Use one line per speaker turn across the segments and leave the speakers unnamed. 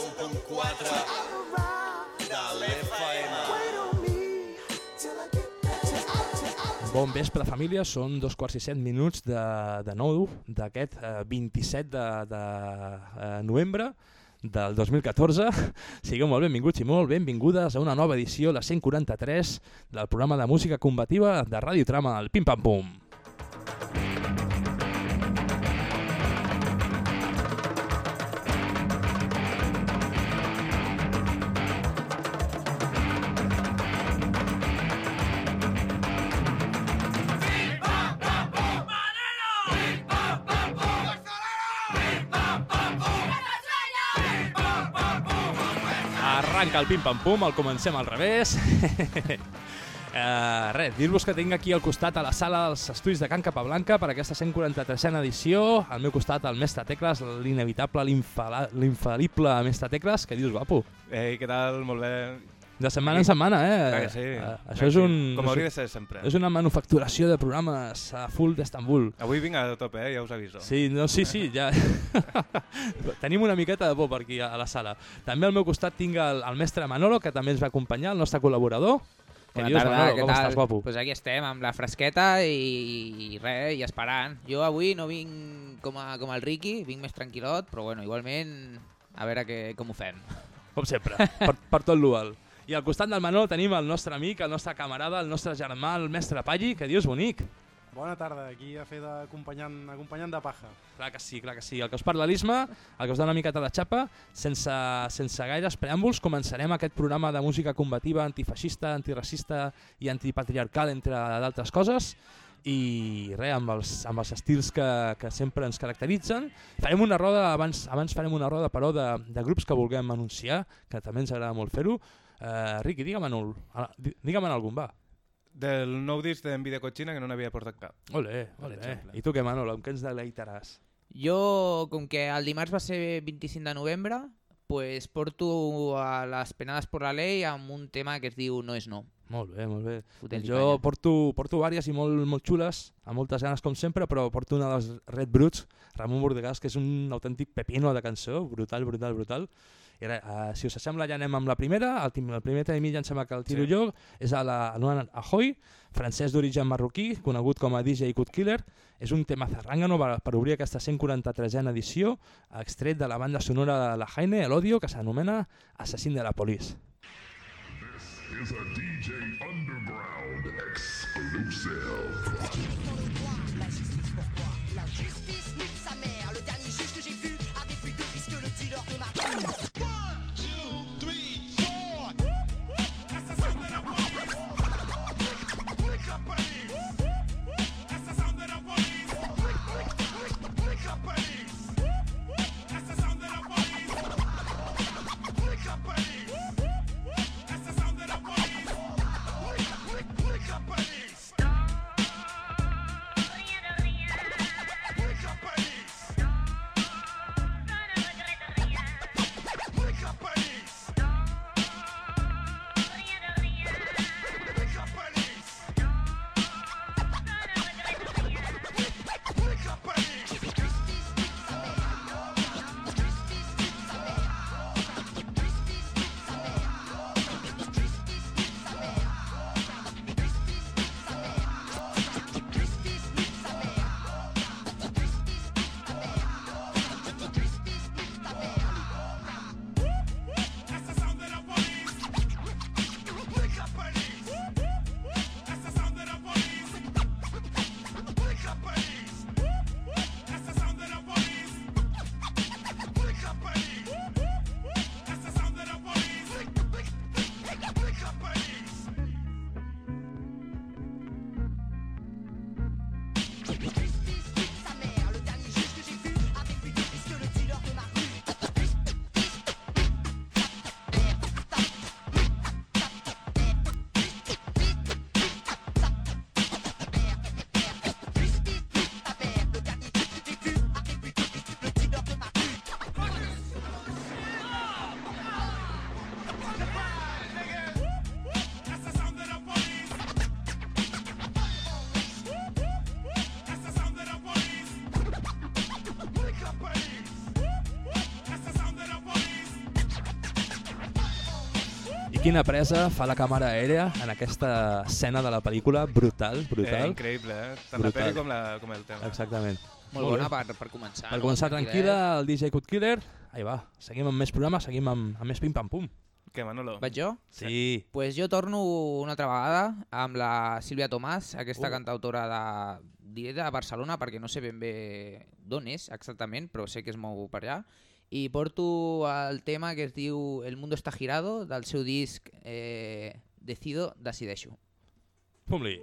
91.4 de l'FM.
Bon vespre, família. Són dos quarts i set minuts de, de nou d'aquest eh, 27 de, de eh, novembre del 2014. Sigueu molt benvinguts i molt benvingudes a una nova edició, la 143, del programa de música combativa de Ràdio Trama, el Pim Pam Pum. Arranca el pim-pam-pum, el comencem al revés. Uh, res, dir-vos que tinc aquí al costat a la sala dels estudis de Can Capablanca per aquesta 143a edició. Al meu costat el mestre Tecles, l'inevitable, l'infal·lible mestre Tecles. Què dius, guapo?
Ei, què tal? Molt bé.
De setmana en setmana, eh?
Clar que sí.
Uh,
Clar
això és un...
Com hauria de ser sempre.
És una manufacturació de programes a full d'Estambul.
Avui vinc a tope, eh? ja us aviso.
Sí, no, sí, sí, ja... Tenim una miqueta de por per aquí a, la sala. També al meu costat tinc el, el mestre Manolo, que també ens va acompanyar, el nostre col·laborador.
Bona
dius,
tarda,
Manolo?
què
Com
tal?
estàs, guapo?
Pues aquí estem, amb la fresqueta i, i res, i esperant. Jo avui no vinc com, a, com el Ricky, vinc més tranquil·lot, però bueno, igualment a veure que, com ho fem.
Com sempre, per, per tot l'UAL. I al costat del Manolo tenim el nostre amic, el nostre camarada, el nostre germà, el mestre Palli. Que dius, bonic?
Bona tarda, aquí a fer d'acompanyant acompanyant de paja.
Clar que sí, clar que sí. El que us parla l'Isma, el que us dona una miqueta de xapa, sense, sense gaires preàmbuls, començarem aquest programa de música combativa, antifeixista, antiracista i antipatriarcal, entre d'altres coses, i res, amb els, amb els estils que, que sempre ens caracteritzen. Farem una roda, abans, abans farem una roda però de, de grups que vulguem anunciar, que també ens agrada molt fer-ho. Uh, Riqui, digue'm, en, digue'm en algun, va.
Del nou disc d'en Vida Cochina que no n'havia portat cap.
Ole.
exemple.
I tu què, Manolo, amb què ens deleitaràs?
Jo, com que el dimarts va ser 25 de novembre, pues porto a les penades per la llei amb un tema que es diu No és no.
Molt bé, molt bé.
Fotent-li
jo
canya.
porto, porto vàries i molt, molt xules, amb moltes ganes com sempre, però porto una dels Red Bruts, Ramon Bordegàs, que és un autèntic pepino de cançó, brutal, brutal, brutal. I ara, uh, si us sembla, ja anem amb la primera. El, tim- el primer tema de mi ja em sembla que el tiro
Sí.
jo. És a la Anuan Ahoy, francès d'origen marroquí, conegut com a DJ Cut Killer. És un tema zarrangano per, per obrir aquesta 143a edició, extret de la banda sonora de la Jaime, El Odio, que s'anomena Assassin de la Police.
is a DJ Underground exclusive.
Quina presa fa la càmera aèrea en aquesta escena de la pel·lícula, brutal,
Eh,
brutal.
increïble, eh? Tant la
Brutal.
pel·li com, la, com el tema.
Exactament.
Molt,
Molt
bona per, per començar.
Per
no?
començar tranquil·la, el DJ Cut Killer, ahí va, seguim amb més programa, seguim amb, amb més pim-pam-pum.
Què, Manolo?
Vaig jo?
Sí.
pues jo torno una altra vegada amb la Sílvia Tomàs, aquesta
Uh.
cantautora de, diré de Barcelona perquè no sé ben bé d'on és exactament, però sé que es mou per allà. I porto el tema que es diu El mundo está girado, del seu disc eh, Decido, decideixo.
Pum-li.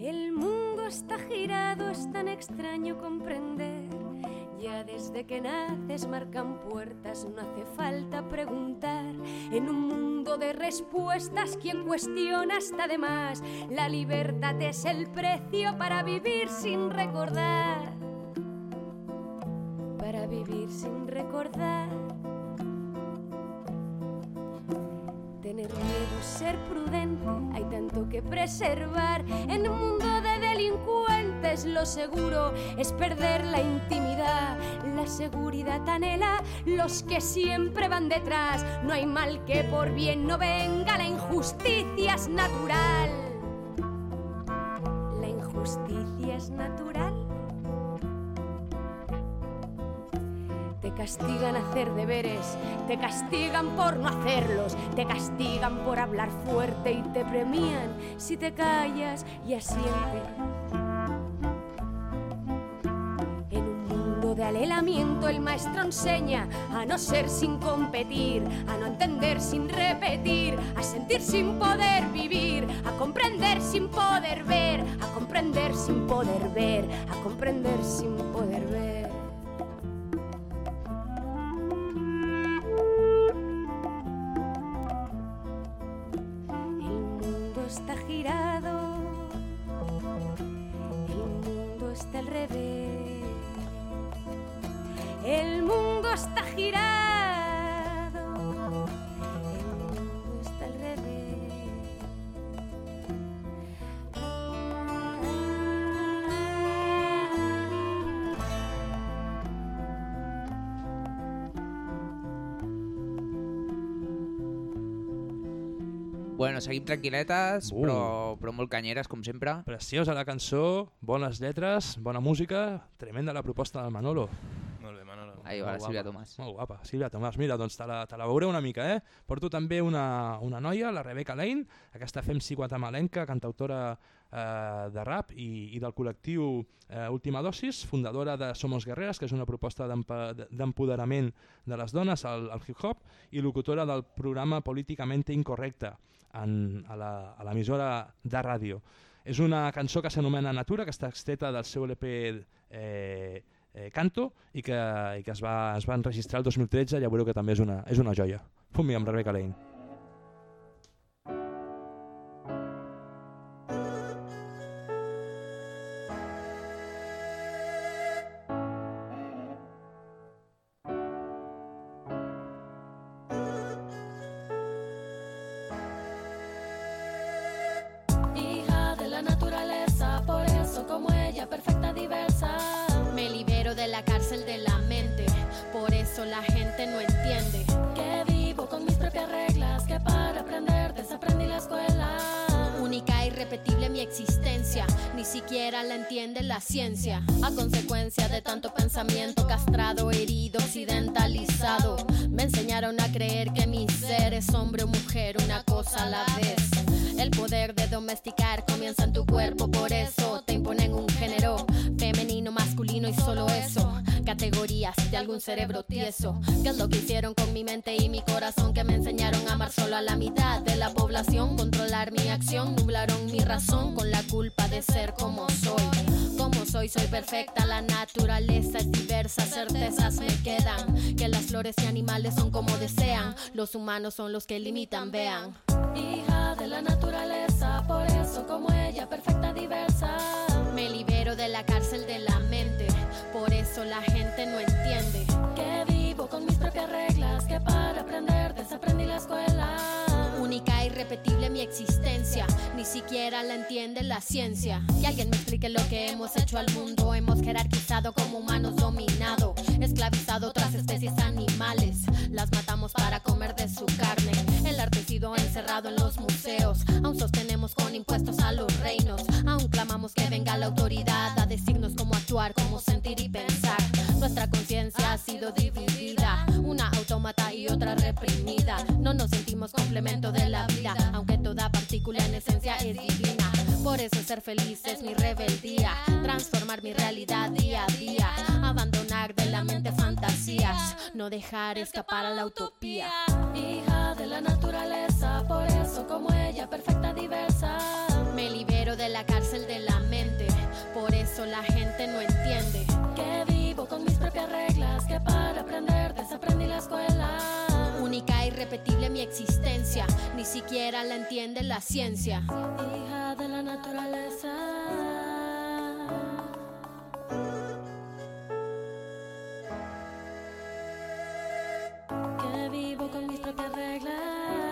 El mundo está girado, es tan extraño comprender. Ya desde que naces marcan puertas, no hace falta preguntar. En un mundo de respuestas, quien cuestiona está de más. La libertad es el precio para vivir sin recordar. Para vivir sin recordar. Tener miedo, ser prudente, hay tanto que preservar. En un mundo de delincuentes, lo seguro es perder la intimidad. La seguridad anhela los que siempre van detrás. No hay mal que por bien no venga, la injusticia es natural. La injusticia es natural. Te castigan hacer deberes, te castigan por no hacerlos, te castigan por hablar fuerte y te premian si te callas y asientes. En un mundo de alelamiento el maestro enseña a no ser sin competir, a no entender sin repetir, a sentir sin poder vivir, a comprender sin poder ver, a comprender sin poder ver, a comprender sin poder
Bueno, seguim tranquil·letes,
Uh.
però, però molt canyeres, com sempre.
Preciosa la cançó, bones lletres, bona música, tremenda la proposta del Manolo.
Molt bé, Manolo.
Ahí va la
Molt
Sílvia
guapa,
Tomàs.
Molt guapa, Sílvia Tomàs. Mira, doncs te la, te la veuré una mica, eh? Porto també una, una noia, la Rebecca Lane, aquesta femsi guatemalenca, cantautora eh, de rap i, i del col·lectiu eh, Última Dosis, fundadora de Somos Guerreres, que és una proposta d'empoderament de les dones al, al hip-hop, i locutora del programa Políticamente Incorrecte en, a l'emissora de ràdio. És una cançó que s'anomena Natura, que està extreta del seu LP eh, eh, Canto i que, i que es, va, es va enregistrar el 2013 ja veureu que també és una, és una joia. Fumi amb Rebecca Lane.
Eso la gente no entiende. Que vivo con mis propias reglas, que para aprender desaprendí la escuela. Única e irrepetible mi existencia, ni siquiera la entiende la ciencia. A consecuencia de tanto pensamiento castrado, herido, occidentalizado, me enseñaron a creer que mi ser es hombre o mujer, una cosa a la vez. El poder de domesticar comienza en tu cuerpo, por eso te imponen un género femenino, masculino y solo eso. De algún cerebro tieso. ¿Qué es lo que hicieron con mi mente y mi corazón? Que me enseñaron a amar solo a la mitad de la población. Controlar mi acción, nublaron mi razón con la culpa de ser como soy. Como soy, soy perfecta, la naturaleza es diversa, certezas me quedan. Que las flores y animales son como desean, los humanos son los que limitan, vean. Hija de la naturaleza, por eso como ella, perfecta, diversa. Me libero de la cárcel de la eso la gente no entiende. Que vivo con mis propias reglas, que para aprender desaprendí la escuela. Única e irrepetible mi existencia. Ni siquiera la entiende la ciencia. Que alguien me explique lo que hemos hecho al mundo. Hemos jerarquizado como humanos dominado, esclavizado otras especies animales. Las matamos para comer de su carne. El arte ha sido encerrado en los museos. Aún sostenemos con impuestos a los reinos. Aún clamamos que venga la autoridad a decirnos cómo actuar, cómo sentir y pensar. Conciencia ha sido dividida, una autómata y otra reprimida. No nos sentimos complemento de la vida, aunque toda partícula en esencia es divina. Por eso ser feliz es mi rebeldía, transformar mi realidad día a día, abandonar de la mente fantasías, no dejar escapar a la utopía.
Hija de la naturaleza, por eso como ella, perfecta, diversa.
Me libero de la cárcel de la mente, por eso la gente no entiende.
Vivo con mis propias reglas, que para aprender desaprendí la escuela.
Única e irrepetible mi existencia, ni siquiera la entiende la ciencia.
Hija de la naturaleza. Que vivo con mis propias reglas.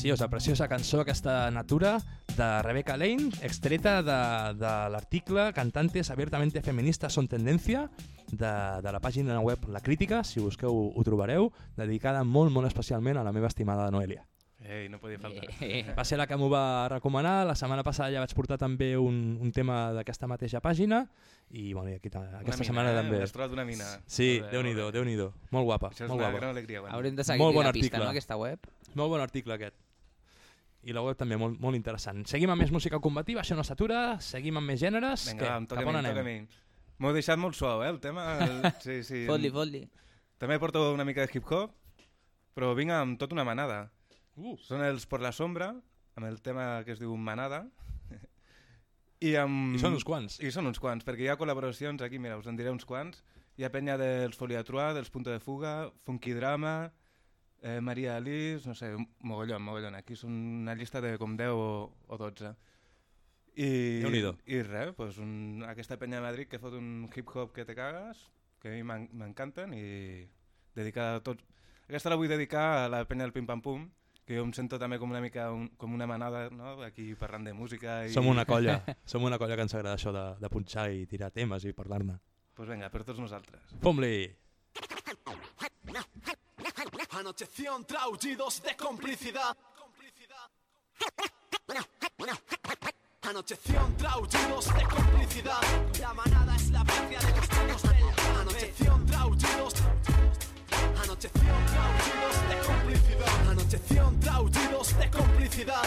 Preciosa, preciosa cançó aquesta Natura de Rebecca Lane, extreta de, de l'article Cantantes abiertamente feministas son tendencia de, de la pàgina web La Crítica, si busqueu ho trobareu, dedicada molt, molt especialment a la meva estimada Noelia.
Ei, no podia faltar.
Va ser la que m'ho va recomanar, la setmana passada ja vaig portar també un, un tema d'aquesta mateixa pàgina i bueno, i aquí, ta- aquesta
mina,
setmana
eh?
també.
Has trobat una mina.
Sí, déu-n'hi-do,
bé.
déu-n'hi-do. Molt guapa,
Això és
molt
una
guapa.
gran alegria. Bueno.
Haurem de seguir
Molt bon
la pista, no, aquesta web?
Molt bon article aquest. I la web també molt, molt interessant. Seguim amb més música combativa, això no s'atura, seguim amb més gèneres.
Vinga, va, em toca
Cap
a
on
mi, em
anem?
toca a mi. M'ho he deixat molt suau, eh, el tema. El... Sí, sí.
Fot-li, fot-li.
També porto una mica de hip-hop, però vinc amb tota una manada.
Uh.
Són els Por la Sombra, amb el tema que es diu Manada. I, amb...
I són uns quants.
I són uns quants, perquè hi ha col·laboracions aquí, mira, us en diré uns quants. Hi ha penya dels Foliatrua, dels Punto de Fuga, Funky Drama, eh, Maria Alice, no sé, mogollon, mogollon. Aquí són una llista de com 10 o, o 12. I, i res, pues un, aquesta penya de Madrid que fot un hip-hop que te cagues, que a mi m'en- m'encanten i dedicada a tots. Aquesta la vull dedicar a la penya del Pim Pam Pum, que jo em sento també com una mica un, com una manada, no? aquí parlant de música. I...
Som una colla, som una colla que ens agrada això de, de punxar i tirar temes i parlar-ne.
Pues vinga, per tots nosaltres.
Fom-li!
Anocheció entre aullidos de complicidad. Anocheció entre aullidos de complicidad. La manada es la patria de los chicos del Anocheció entre aullidos. Anocheció aullidos de complicidad. Anocheció aullidos de complicidad.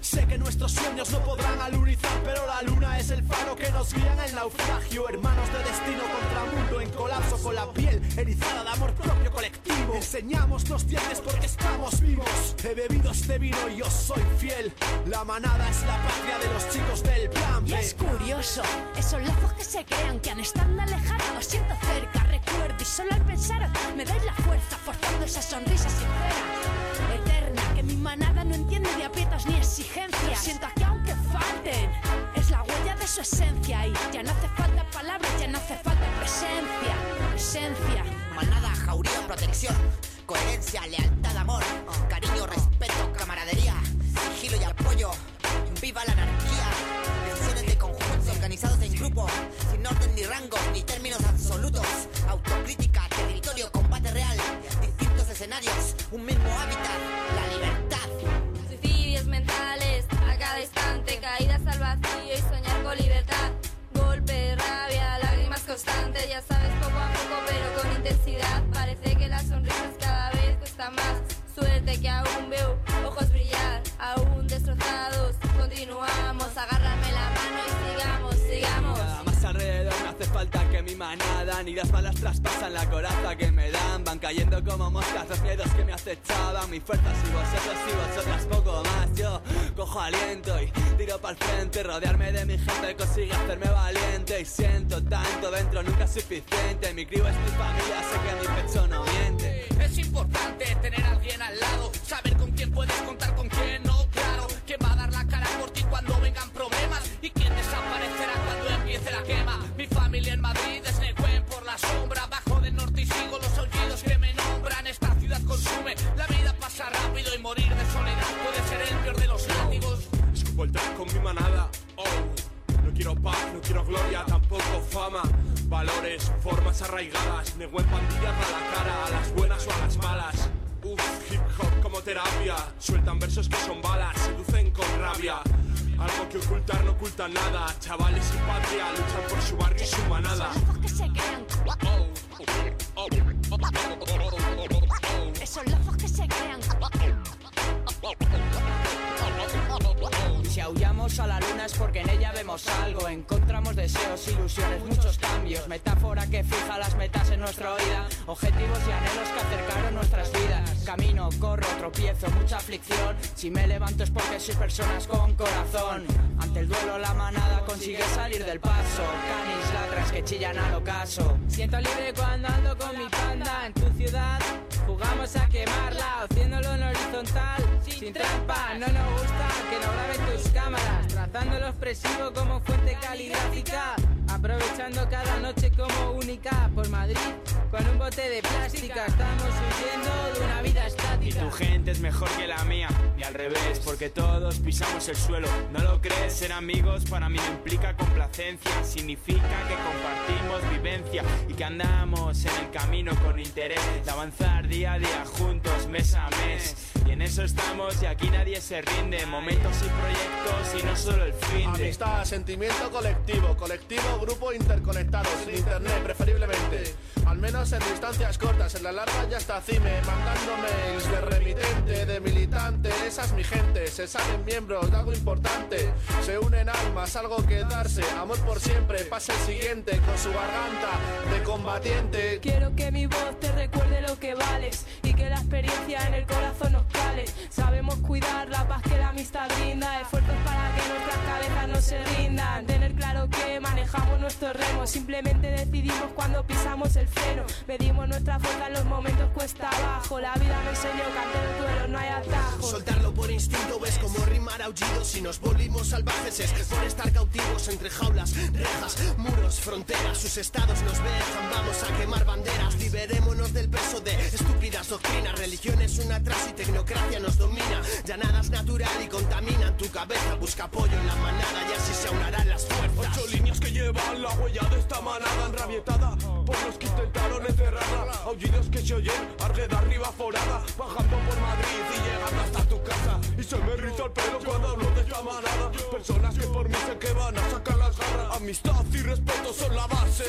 Sé que nuestros sueños no podrán alunizar, pero la luna es el faro que nos guía en el naufragio. Hermanos de destino contra mundo en colapso con la piel erizada de amor propio colectivo. Enseñamos los dientes porque estamos vivos. He bebido este vino y yo soy fiel. La manada es la patria de los chicos del plan
Y es curioso, esos lazos que se crean que han estado alejados os siento cerca, recuerdo y solo al pensar me dais la fuerza forzando esa sonrisa sincera, eterna, que mi manada no entiende de aprietos ni exigencias. Siento aquí aunque falten, es la huella de su esencia. Y ya no hace falta palabras, ya no hace falta presencia, presencia.
Manada, jauría, protección, coherencia, lealtad, amor, cariño, respeto, camaradería, sigilo y
manada Ni las balas traspasan la coraza que me
dan. Van cayendo como moscas los miedos que me acechaban. Mis fuerzas y vosotros y vosotras poco más. Yo cojo aliento y tiro para el frente. Rodearme de mi gente consigue hacerme valiente. Y siento tanto dentro, nunca es suficiente. Mi crío es mi familia, sé que mi pecho no miente.
Es importante tener a alguien al lado, saber con quién puedes contar,
quiero gloria, tampoco fama. Valores, formas arraigadas. Neguen pandillas a la cara, a las buenas o a las malas. Uf, hip hop como terapia. Sueltan versos que son balas, seducen con rabia. Algo que ocultar no oculta nada. Chavales sin patria luchan por su barrio y su manada.
que se crean. Esos locos que se crean.
Si aullamos a la luna es porque en ella vemos algo. Encontramos deseos, ilusiones, muchos cambios. Metáfora que fija las metas en nuestra vida. Objetivos y anhelos que acercaron nuestras vidas. Camino, corro, tropiezo, mucha aflicción. Si me levanto es porque soy personas con corazón. Ante el duelo la manada consigue salir del paso. Canis, ladras que chillan al ocaso.
Siento libre cuando ando con mi panda en tu ciudad. Jugamos a quemarla, haciéndolo en horizontal, sin trampa. No nos gusta que no graben tus cámaras, trazando lo expresivo como fuente caligráfica. Aprovechando cada noche como única por Madrid, con un bote de plástica. Estamos huyendo de una vida
Y
estática.
tu gente es mejor que la mía, y al revés, porque todos pisamos el suelo. ¿No lo crees? Ser amigos para mí no implica complacencia, significa que compartimos vivencia y que andamos en el camino con interés de avanzar día a día juntos, mes a mes. Y en eso estamos y aquí nadie se rinde, momentos y proyectos y no solo el fin de...
Amistad, sentimiento colectivo, colectivo, grupo interconectado, sin internet preferiblemente. Al menos en distancias cortas, en la larga ya está Cime, mandando mails de remitente, de militante. Esa es mi gente, se salen miembros de algo importante. Se unen almas, algo que darse, amor por siempre. Pasa el siguiente con su garganta de combatiente.
Quiero que mi voz te recuerde lo que vales y que la experiencia en el corazón nos cale. Sabemos cuidar la paz que la amistad brinda, esfuerzos para que nuestras cabezas no se rindan. Tener claro que manejamos nuestros remos, simplemente decidimos cuando pisamos el freno. Medimos nuestra fuerza en los momentos cuesta abajo. La vida me enseñó que ante el duelo no hay atajo.
Soltarlo por instinto ves como rimar aullidos Si nos volvimos salvajes es por estar cautivos Entre jaulas, rejas, muros, fronteras Sus estados nos dejan, vamos a quemar banderas Liberémonos del peso de estúpidas doctrinas Religión es un atraso y tecnocracia nos domina Ya nada es natural y contaminan tu cabeza Busca apoyo en la manada y así se aunarán las fuerzas
Ocho líneas que llevan la huella de esta manada enrabietada por los que intentaron encerrarla. Aullidos que se oyen, argue arriba forada, bajando por Madrid y llegando hasta casa. Y se me riza el pelo cuando hablo de esta manada. Personas que por mí sé que van a sacar las garras. Amistad y respeto son la base.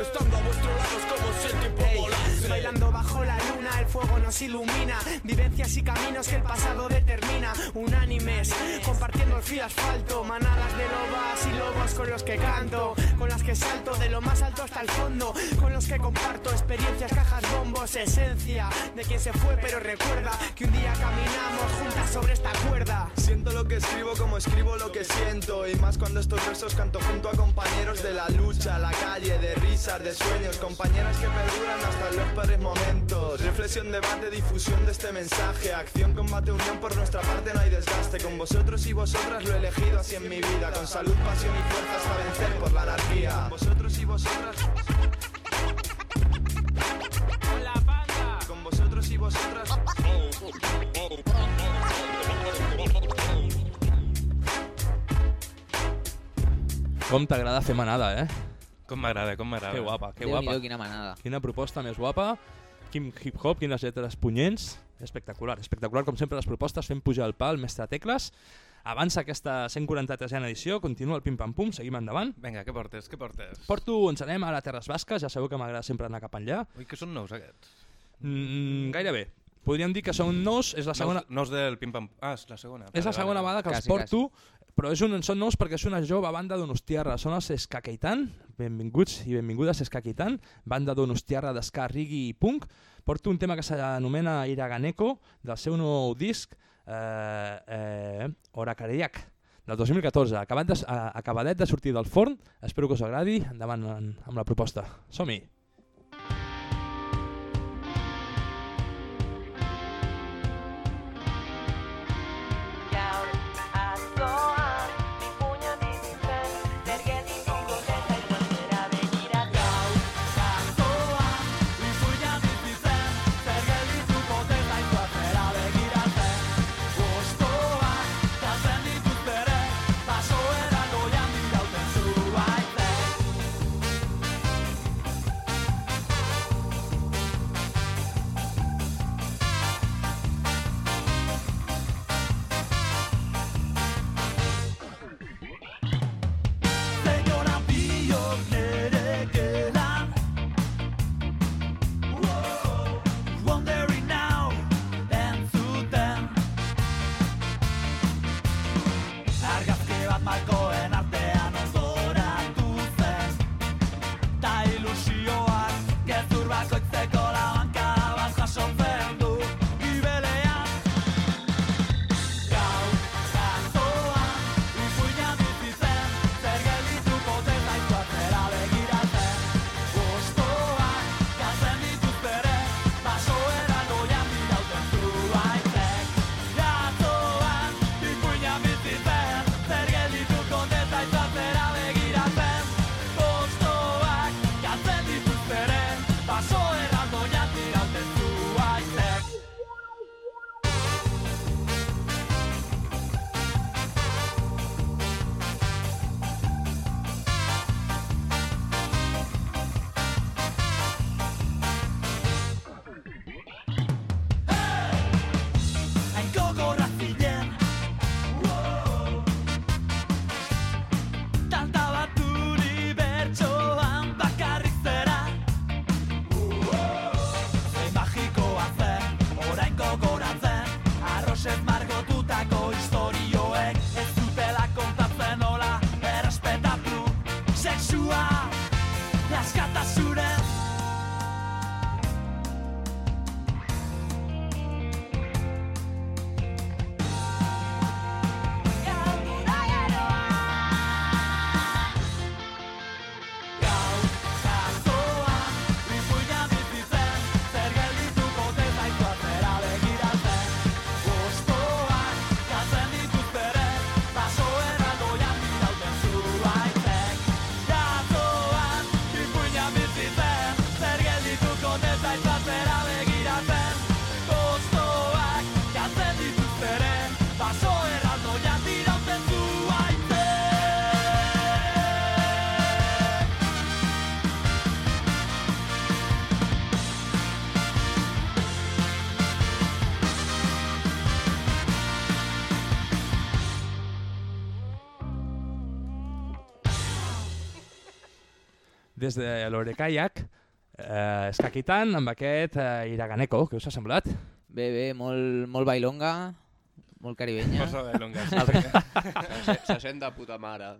Estando a vuestro lado es como si el tiempo volase.
Bailando bajo la luna, el fuego nos ilumina. Vivencias y caminos que el pasado determina. Unánimes, compartiendo el frío asfalto. Manadas de lobas y lobos con los que canto. Con las que salto de lo más alto hasta el fondo. Con los que comparto experiencias, cajas, bombos, esencia de quien se fue, pero recuerda que un día caminamos juntas sobre esta cuerda.
Siento lo que escribo como escribo lo que siento. Y más cuando estos versos canto junto a compañeros de la lucha La calle, de risas, de sueños Compañeras que perduran hasta los peores momentos. Reflexión, debate, difusión de este mensaje. Acción, combate, unión, por nuestra parte no hay desgaste. Con vosotros y vosotras lo he elegido así en mi vida. Con salud, pasión y fuerza hasta vencer por la anarquía. Con vosotros y vosotras.
Con la banda.
Con vosotros y vosotras
Com t'agrada fer manada, eh?
Com m'agrada, com m'agrada.
Que guapa, que
Déu-n'hi-do,
guapa.
quina manada.
Quina proposta més guapa. Quin hip-hop, quines lletres punyents. Espectacular, espectacular, com sempre, les propostes fent pujar el pal, mestre Tecles. Avança aquesta 143a edició, continua el pim-pam-pum, seguim endavant.
Vinga, què portes, què portes?
Porto, ens anem a Terres Basques, ja sabeu que m'agrada sempre anar cap enllà.
Ui, que són nous aquests.
Mm, gairebé. Podríem dir que són nous, és la segona...
Nous, nous del pim-pam... Ah, és la segona.
És la segona vegada que els
Quasi,
porto, però és un, són nous perquè és una jove banda d'Unostiarra, són els Escaqueitan, benvinguts i benvingudes a Escaquitant, banda donostiarra d'esca, rigui i punk. Porto un tema que s'anomena Iraganeko, del seu nou disc, eh, eh, Oracareiac, del 2014, acabat de, acabadet de sortir del forn. Espero que us agradi. Endavant en, amb la proposta. Som-hi!
my goal.
Des de l'Orecaiac, eh, Escaquitant, amb aquest eh, Iraganeko, què us ha semblat?
Bé, bé, molt, molt bailonga, molt caribenya.
Força bailonga, sí.
Se, se sent de puta mare.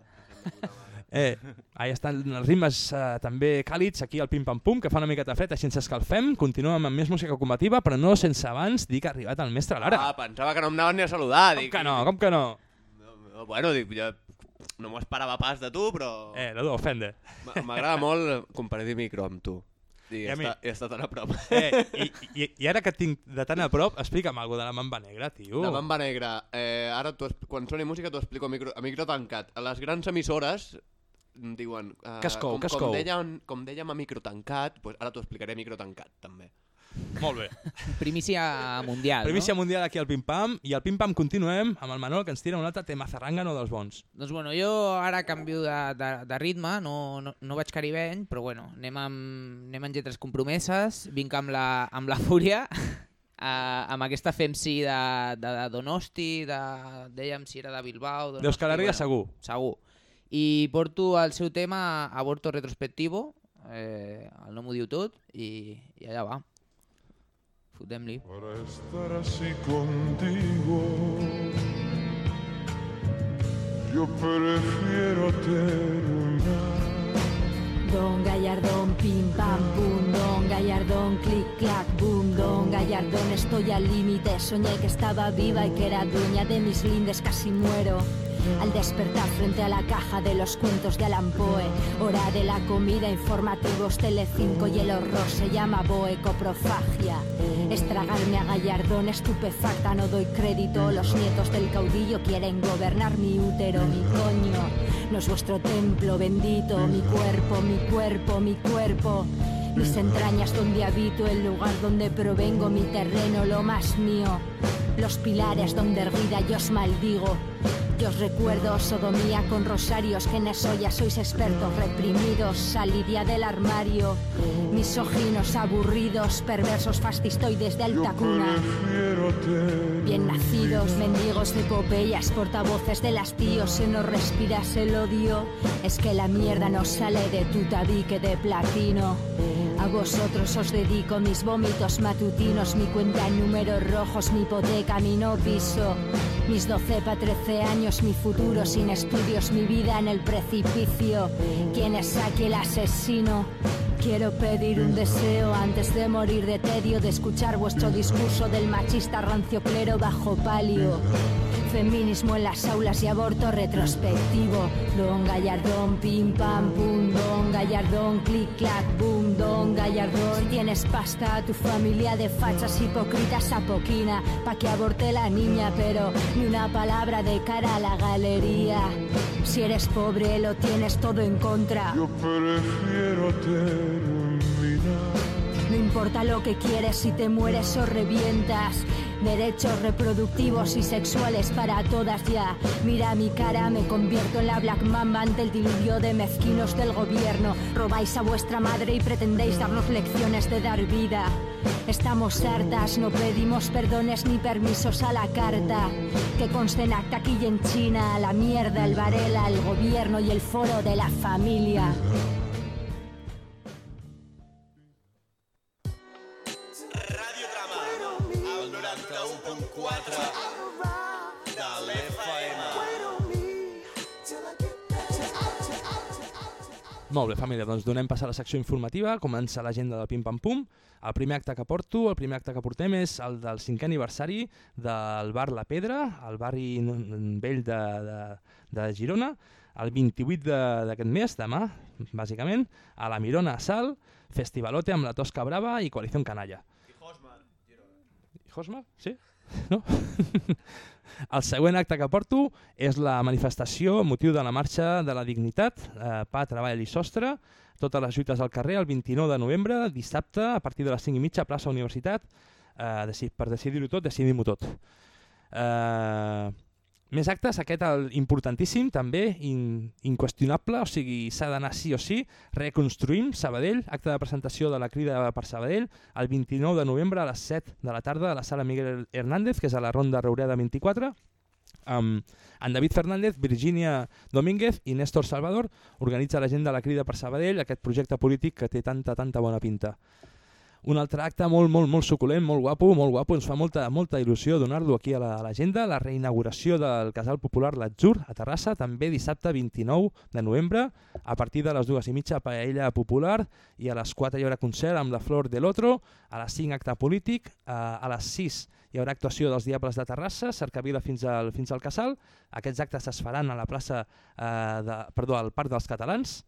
Eh, ahí estan els ritmes eh, també càlids aquí al Pim Pam Pum, que fa una miqueta fred, així ens escalfem. Continuem amb més música combativa, però no sense abans dir que ha arribat el mestre Lara.
Ah, pensava que no em anaven ni a saludar.
Com
dic,
que no, com que no?
no, Bueno, dic, ja no m'ho esperava pas de tu, però...
Eh, no t'ofende.
M'agrada molt compartir micro amb tu.
I
he,
a mi?
he estat tan a prop.
Eh, i, i, I ara que tinc de tan a prop, explica'm alguna de la Mamba Negra, tio.
La Mamba Negra, eh, ara quan soni música t'ho explico a micro, a micro tancat. A les grans emissores mm, diuen... Eh,
Que es cou,
com,
es
com, dèiem, com dèiem a micro tancat, pues ara t'ho explicaré a micro tancat, també.
Molt bé.
Primícia mundial,
Primícia
no?
mundial aquí al Pim Pam, i al Pim Pam continuem amb el Manol, que ens tira un altre tema zarrangano dels bons.
Doncs bueno, jo ara canvio de, de, de ritme, no, no, no vaig caribeny, però bueno, anem amb, anem amb lletres compromeses, vinc amb la, amb la fúria, uh, amb aquesta FEMC de, de, de Donosti, de, dèiem si era de Bilbao... Donosti,
D'Euskal Herria, segur.
Segur. I porto el seu tema Aborto Retrospectivo, eh, el nom ho diu tot, i, i allà va.
Para estar así contigo, yo prefiero terminar.
Don Gallardón, pim pam pum, Don Gallardón, clic clac boom, Gallardón, estoy al límite, soñé que estaba viva y que era dueña de mis lindes, casi muero. Al despertar frente a la caja de los cuentos de Alan Poe, hora de la comida, informativos, Telecinco y el horror se llama boecoprofagia. Estragarme a Gallardón, estupefacta, no doy crédito. Los nietos del caudillo quieren gobernar mi útero, mi coño. No es vuestro templo bendito, mi cuerpo, mi cuerpo, mi cuerpo. Mis entrañas donde habito, el lugar donde provengo, mi terreno, lo más mío. Los pilares donde erguida yo os maldigo. Yo os recuerdo sodomía con rosarios, que en eso ya sois expertos, reprimidos, salid ya del armario. Misóginos, aburridos, perversos, fascistoides de alta cuna. Bien nacidos, mendigos de epopeyas, portavoces de las tíos, se nos respiras el odio. Es que la mierda nos sale de tu tabique de platino. A vosotros os dedico mis vómitos matutinos, mi cuenta en números rojos, mi hipoteca, mi no. Mis 12 para 13 años, mi futuro sin estudios, mi vida en el precipicio. ¿Quién es aquí el asesino? Quiero pedir un deseo antes de morir de tedio, de escuchar vuestro discurso del machista rancio clero bajo palio. Feminismo en las aulas y aborto retrospectivo. Don Gallardón, pim pam pum, Don Gallardón, clic clac boom, Don Gallardón. Si tienes pasta, tu familia de fachas hipócritas apoquina, pa' que aborte la niña, pero ni una palabra de cara a la galería. Si eres pobre, lo tienes todo en contra.
Yo prefiero terminar.
No importa lo que quieres, si te mueres o revientas. Derechos reproductivos y sexuales para todas ya. Mira mi cara, me convierto en la Black Mamba ante el diluvio de mezquinos del gobierno. Robáis a vuestra madre y pretendéis darnos lecciones de dar vida. Estamos hartas, no pedimos perdones ni permisos a la carta. Que conste en acta aquí y en China, la mierda, el Varela, el gobierno y el foro de la familia.
Molt bé, família, doncs donem pas a la secció informativa, comença l'agenda del Pim Pam Pum. El primer acte que porto, el primer acte que portem és el del cinquè aniversari del bar La Pedra, al barri vell de, de, de Girona, el 28 de- d'aquest mes, demà, bàsicament, a la Mirona a Sal, festivalote amb la Tosca Brava i Coalició Canalla. Hosmar? Sí? No? El següent acte que porto és la manifestació motiu de la marxa de la dignitat, eh, pa, treball i sostre, totes les lluites al carrer el 29 de novembre, dissabte, a partir de les 5 i mitja, plaça Universitat, eh, per decidir-ho tot, decidim-ho tot. Eh, més actes, aquest el importantíssim, també, in, inqüestionable, o sigui, s'ha d'anar sí o sí, reconstruïm Sabadell, acte de presentació de la crida per Sabadell, el 29 de novembre a les 7 de la tarda a la sala Miguel Hernández, que és a la Ronda Raureda 24, amb en David Fernández, Virginia Domínguez i Néstor Salvador organitza la gent de la crida per Sabadell, aquest projecte polític que té tanta, tanta bona pinta. Un altre acte molt, molt, molt suculent, molt guapo, molt guapo, ens fa molta, molta il·lusió donar-lo aquí a la- l'agenda, la reinauguració del Casal Popular L'Atzur a Terrassa, també dissabte 29 de novembre, a partir de les dues i mitja paella popular i a les 4 hi haurà concert amb la Flor de l'Otro, a les 5 acte polític, a, a les 6 hi haurà actuació dels Diables de Terrassa, cercavila fins al, fins al Casal, aquests actes es faran a la plaça, eh, de, perdó, al Parc dels Catalans,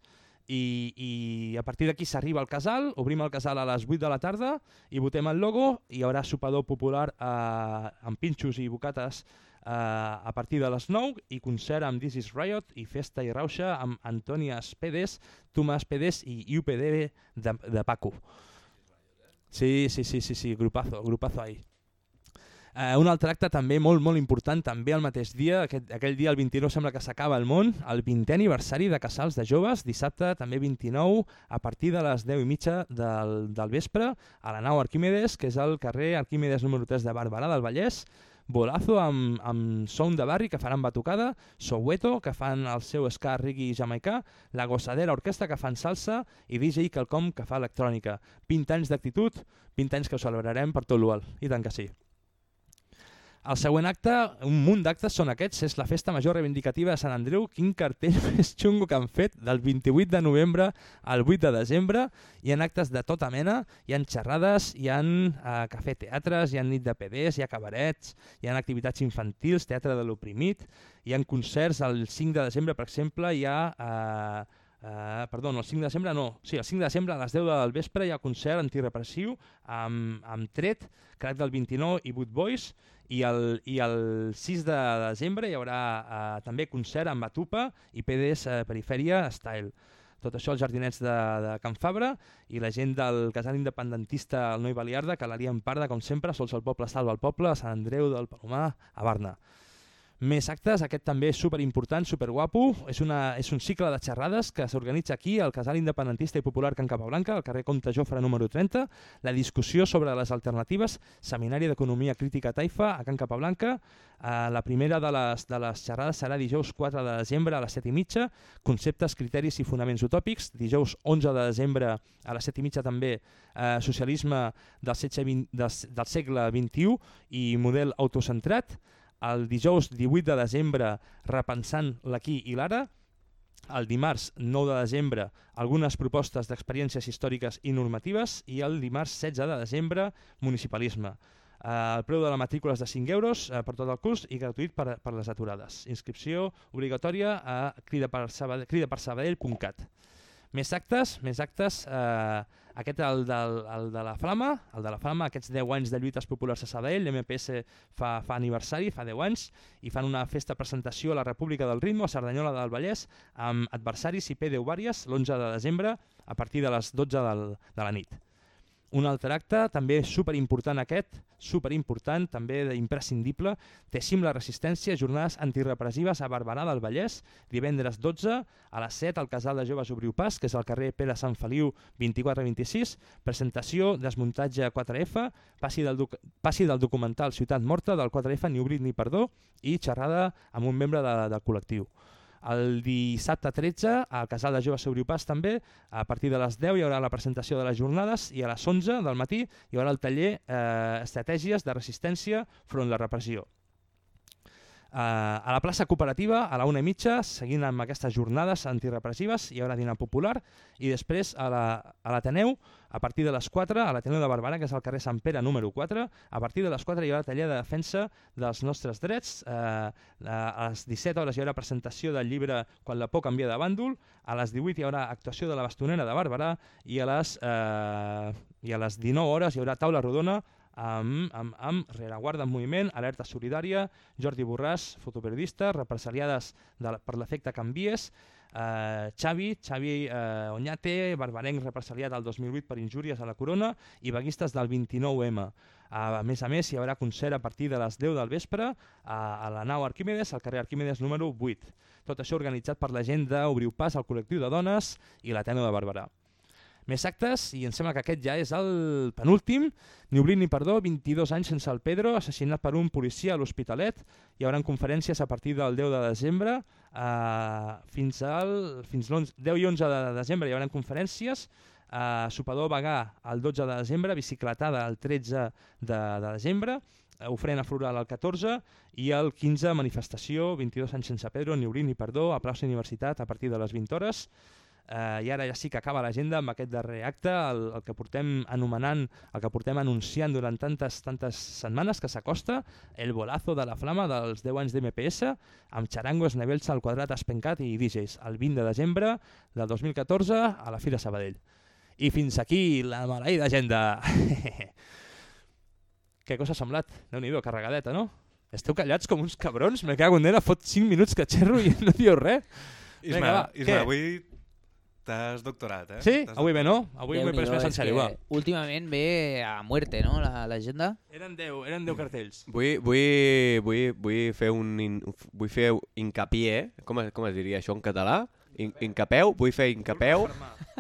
i, i a partir d'aquí s'arriba al casal, obrim el casal a les 8 de la tarda i votem el logo, hi haurà sopador popular eh, amb pinxos i bocates eh, a partir de les 9 i concert amb This is Riot i festa i rauxa amb Antònia Pedes, Tomàs Pedes i UPD de, de Paco. Sí, sí, sí, sí, sí, grupazo, grupazo ahí. Eh, un altre acte també molt, molt important, també el mateix dia, aquest, aquell dia, el 29, sembla que s'acaba el món, el 20è aniversari de Casals de Joves, dissabte, també 29, a partir de les 10 i mitja del, del vespre, a la nau Arquímedes, que és al carrer Arquímedes número 3 de Barberà del Vallès, Bolazo amb, amb Sound de Barri, que faran batucada, Soweto, que fan el seu ska reggae jamaicà, La Gossadera Orquestra, que fan salsa, i DJ Quelcom, que fa electrònica. 20 anys d'actitud, 20 anys que ho celebrarem per tot l'UAL, i tant que sí. El següent acte, un munt d'actes són aquests, és la festa major reivindicativa de Sant Andreu, quin cartell més xungo que han fet del 28 de novembre al 8 de desembre, hi ha actes de tota mena, hi han xerrades, hi ha eh, cafè teatres, hi ha nit de PDs, hi ha cabarets, hi ha activitats infantils, teatre de l'oprimit, hi ha concerts, el 5 de desembre, per exemple, hi ha... Eh, Uh, perdó, el 5 de desembre no. Sí, el 5 de desembre a les 10 del vespre hi ha concert antirepressiu amb, amb Tret, Crac del 29 i Boot Boys i el, i el 6 de desembre hi haurà uh, també concert amb Atupa i PDS uh, Perifèria Style. Tot això als jardinets de, de Can Fabra i la gent del casal independentista el Noi Baliarda, que l'Ariam Parda, com sempre, sols el poble salva el poble, a Sant Andreu del Palomar, a Barna. Més actes, aquest també és superimportant, superguapo, és, una, és un cicle de xerrades que s'organitza aquí al Casal Independentista i Popular Can Capablanca, al carrer Comte Jofre número 30, la discussió sobre les alternatives, Seminari d'Economia Crítica Taifa a Can Capablanca, eh, la primera de les, de les xerrades serà dijous 4 de desembre a les 7 i mitja, conceptes, criteris i fonaments utòpics, dijous 11 de desembre a les 7 i mitja també eh, socialisme del, 16, 20, del, del segle XXI i model autocentrat, el dijous 18 de desembre repensant l'aquí i l'ara, el dimarts 9 de desembre algunes propostes d'experiències històriques i normatives i el dimarts 16 de desembre municipalisme. Eh, el preu de la matrícula és de 5 euros eh, per tot el curs i gratuït per, per les aturades. Inscripció obligatòria a cridapersabadell.cat. Més actes, més actes, eh, aquest el, del, el de la Flama, el de la Flama, aquests 10 anys de lluites populars a Sabadell, l'MPS fa, fa aniversari, fa 10 anys, i fan una festa presentació a la República del Ritmo, a Cerdanyola del Vallès, amb adversaris i PD Vàries, l'11 de desembre, a partir de les 12 del, de la nit. Un altre acte, també superimportant aquest, superimportant, també imprescindible, Teixim la resistència, jornades antirepressives a Barberà del Vallès, divendres 12 a les 7 al Casal de Joves Obriu Pas, que és al carrer Pere Sant Feliu 2426, presentació, desmuntatge 4F, passi del, passi del documental Ciutat Morta del 4F, ni obrit ni perdó, i xerrada amb un membre de, del col·lectiu. El dissabte 13, al Casal de Joves Sobriu Pas també, a partir de les 10 hi haurà la presentació de les jornades i a les 11 del matí hi haurà el taller eh, Estratègies de resistència front la repressió. Uh, a la plaça cooperativa, a la una i mitja, seguint amb aquestes jornades antirepressives, hi haurà dinar popular i després a l'Ateneu, la, a partir de les 4, a l'Ateneu de Barberà, que és al carrer Sant Pere número 4, a partir de les 4 hi haurà taller de defensa dels nostres drets, uh, a les 17 hores hi haurà presentació del llibre Quan la por canvia de bàndol, a les 18 hi haurà actuació de la bastonera de Barberà i a les, uh, i a les 19 hores hi haurà taula rodona amb, amb, amb Rereguarda en Moviment, Alerta Solidària, Jordi Borràs, fotoperiodista, represaliades de, per l'efecte Canvies, eh, Xavi, Xavi eh, Oñate, barbarenc represaliat el 2008 per injúries a la corona i vaguistes del 29M. A més a més, hi haurà concert a partir de les 10 del vespre a, a la nau Arquímedes, al carrer Arquímedes número 8. Tot això organitzat per la gent d'Obriu Pas, el col·lectiu de dones i l'Ateno de Barberà. Més actes, i em sembla que aquest ja és el penúltim, ni oblit ni perdó, 22 anys sense el Pedro, assassinat per un policia a l'Hospitalet. Hi haurà conferències a partir del 10 de desembre eh, fins al fins 10 i 11 de desembre hi haurà conferències, eh, sopador vegà el 12 de desembre, bicicletada el 13 de, de desembre, ofrena floral el 14 i el 15 manifestació, 22 anys sense Pedro, ni oblit ni perdó, a plaça Universitat a partir de les 20 hores. Eh, I ara ja sí que acaba l'agenda amb aquest darrer acte, el, el que portem anomenant, el que portem anunciant durant tantes tantes setmanes que s'acosta, el bolazo de la flama dels 10 anys d'MPS, amb xarangos, nevells al quadrat espencat i DJs, el 20 de desembre del 2014 a la Fira Sabadell. I fins aquí la maleïda agenda. Què cosa ha semblat? déu nhi carregadeta, no? Esteu callats com uns cabrons? Me cago en nena, fot 5 minuts que xerro i no dieu res.
Isma,
Vinga, va,
Isma avui t'has doctorat, eh?
Sí? Avui bé, no? Avui m'ho he pres més en sèrio, va.
Últimament ve a muerte, no?, la- l'agenda.
Eren 10, eren 10 cartells.
Vull, vull, vull, vull fer un in, vull fer incapié, com es, com es diria això en català? In, incapeu, vull fer incapeu,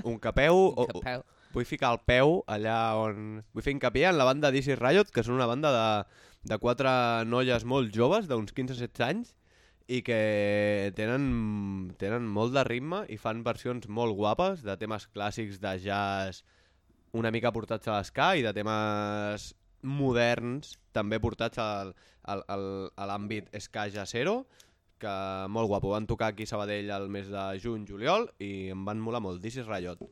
un capeu, o, o, vull ficar el peu allà on... Vull fer incapié en la banda d'Isis Riot, que són una banda de, de quatre noies molt joves, d'uns 15-16 anys, i que tenen, tenen molt de ritme i fan versions molt guapes de temes clàssics de jazz una mica portats a l'esca i de temes moderns, també portats al, al, al, a l'àmbit ska jazzero, que molt guapo. Van tocar aquí a Sabadell el mes de juny, juliol, i em van molar molt. This is Riot.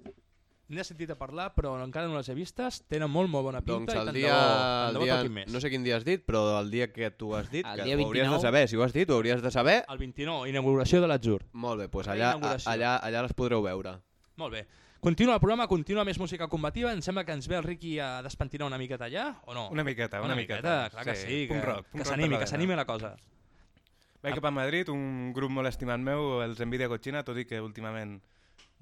N'he sentit a parlar, però encara no les he vistes. Tenen molt, molt bona pinta
Doncs
i
el
tant
dia,
de bo, de
dia
toquin més.
no sé quin dia has dit, però el dia que tu has dit,
El
que
dia
ho hauries de
29.
saber. Si ho has dit, ho hauries de saber.
El 29, inauguració de l'Atzur.
Molt bé, doncs allà, allà, allà les podreu veure.
Molt bé. Continua el programa, continua més música combativa. Em sembla que ens ve el Riqui a despentinar una miqueta allà, o no?
Una miqueta, una miqueta.
Clar que
Sí,
sí, que,
rock,
que
rock
s'animi, que s'animi la cosa.
Vaig cap a Madrid, un grup molt estimat meu, els Envidia Cochina, tot i que últimament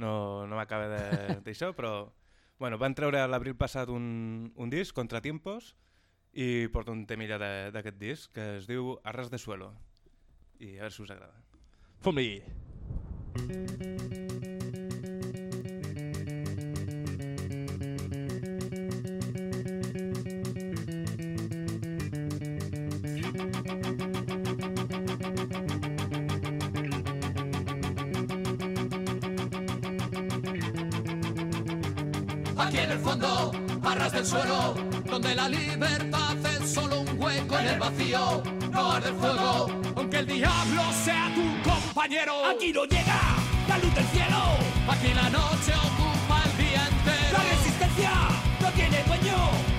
no, no m'acaba d'això, però bueno, van treure l'abril passat un, un disc, Contratiempos, i porta un temilla d'aquest disc que es diu Arras de Suelo. I a veure si us agrada.
Fum-li!
Aquí en el fondo, a ras del suelo, donde la libertad es solo un hueco en el vacío. No arde el fuego, aunque el diablo sea tu compañero. Aquí no llega la luz del cielo. Aquí la noche ocupa el día entero. La resistencia no tiene dueño.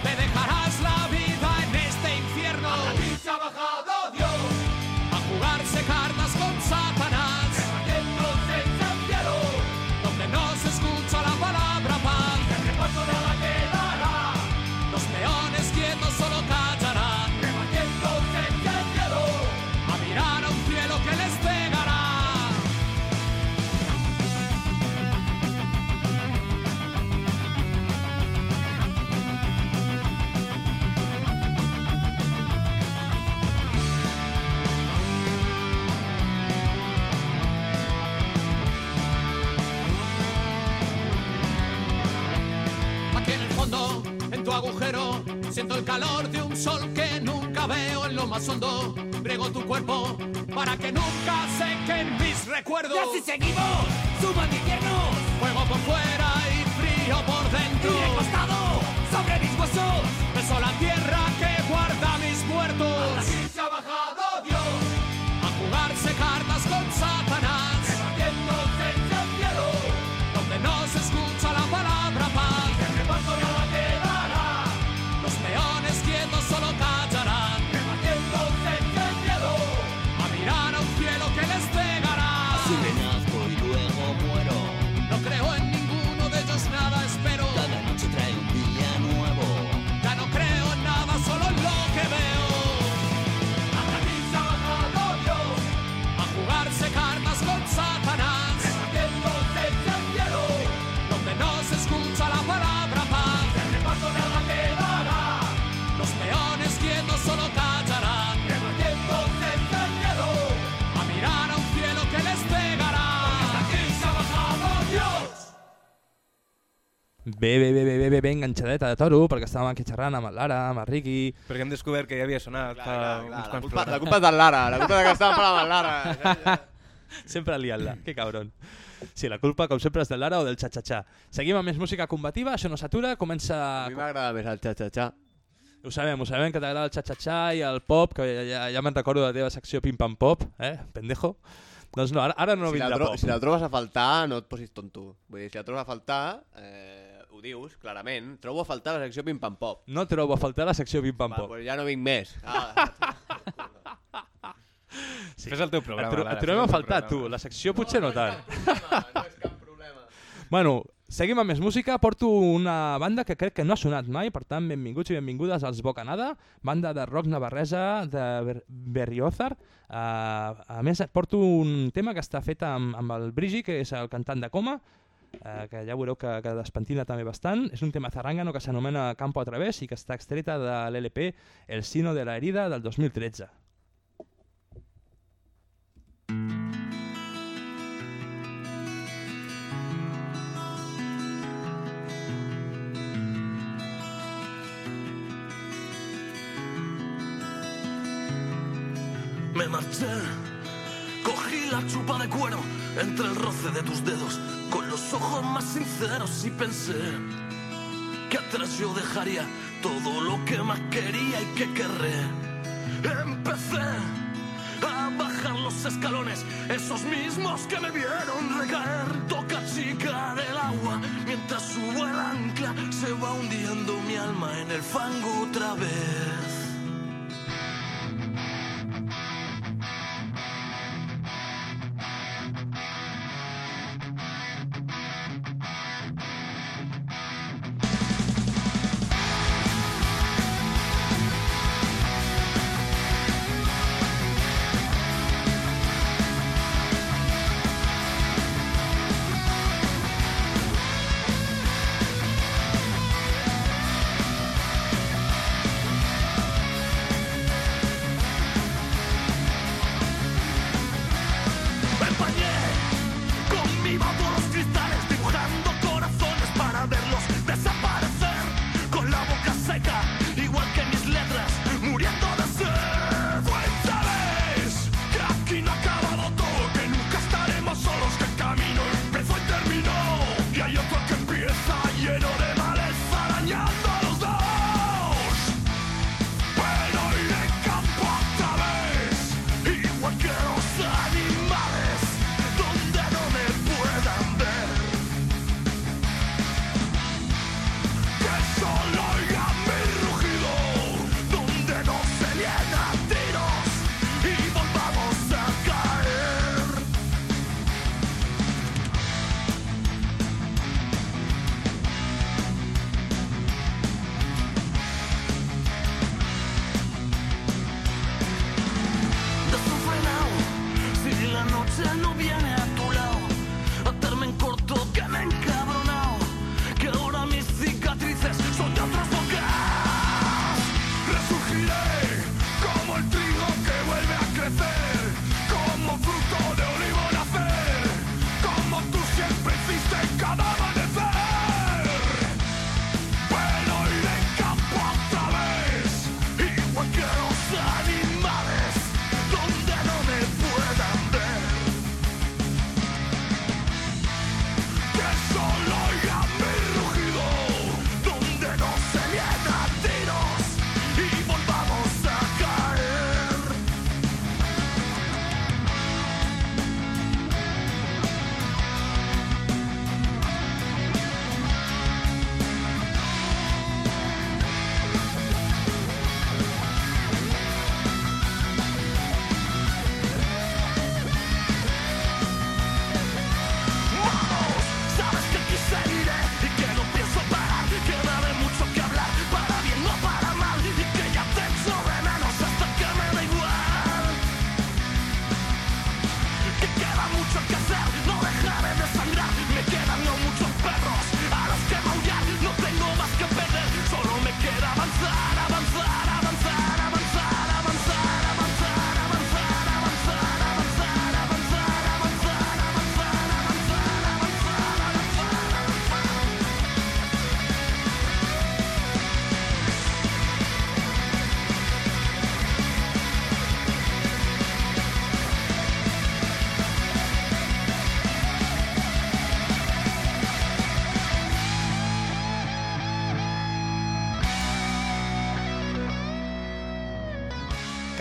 Siento el calor de un sol que nunca veo en lo más hondo. Brego tu cuerpo para que nunca sequen mis recuerdos.
Y así seguimos, sumando inviernos.
Fuego por fuera y frío por dentro.
Y recostado sobre mis huesos.
Beso la tierra que guarda mis muertos.
Bé, bé, bé, bé, bé, bé, bé enganxadeta de toro, perquè estàvem aquí xerrant amb el Lara, amb el Riqui...
Perquè hem descobert que ja havia sonat fa uns
La
quants
culpa, la
programes.
culpa és del Lara, la culpa de que estàvem parlant amb el Lara.
Sempre liant-la, que cabron. Sí, la culpa, com sempre, és del Lara o del xa-xa-xa. Seguim amb més música combativa, això no s'atura, comença...
A mi m'agrada més el xa-xa-xa.
Ho sabem, ho sabem, que t'agrada el xa-xa-xa i el pop, que ja, ja, ja me'n recordo de la teva secció pim-pam-pop, eh, pendejo. Doncs no, ara, ara no
si,
vindrà pop.
si la trobes a faltar, no et posis tonto. Vull dir, si la trobes a faltar, eh, ho dius, clarament. Trobo a faltar la secció pim-pam-pop.
No trobo a faltar la secció
Va,
pim-pam-pop.
pues ja no vinc més. Ah,
Sí.
Fes el teu programa,
Et, tro et trobem a faltar, tu. La secció potser no tant.
no és cap problema.
Bueno, seguim amb més música. Porto una banda que crec que no ha sonat mai, per tant, benvinguts i benvingudes als Bocanada, banda de rock navarresa de Ber Berriozar. Uh, a més, porto un tema que està fet amb, amb el Brigi, que és el cantant de Coma, uh, que ja veureu que, que despentina també bastant. És un tema zarrangano que s'anomena Campo a través i que està extreta de l'LP El Sino de la Herida del 2013.
Me marché, cogí la chupa de cuero entre el roce de tus dedos, con los ojos más sinceros y pensé que atrás yo dejaría todo lo que más quería y que querré. Empecé a bajar los escalones, esos mismos que me vieron recaer. Toca chica del agua, mientras subo el ancla, se va hundiendo mi alma en el fango otra vez.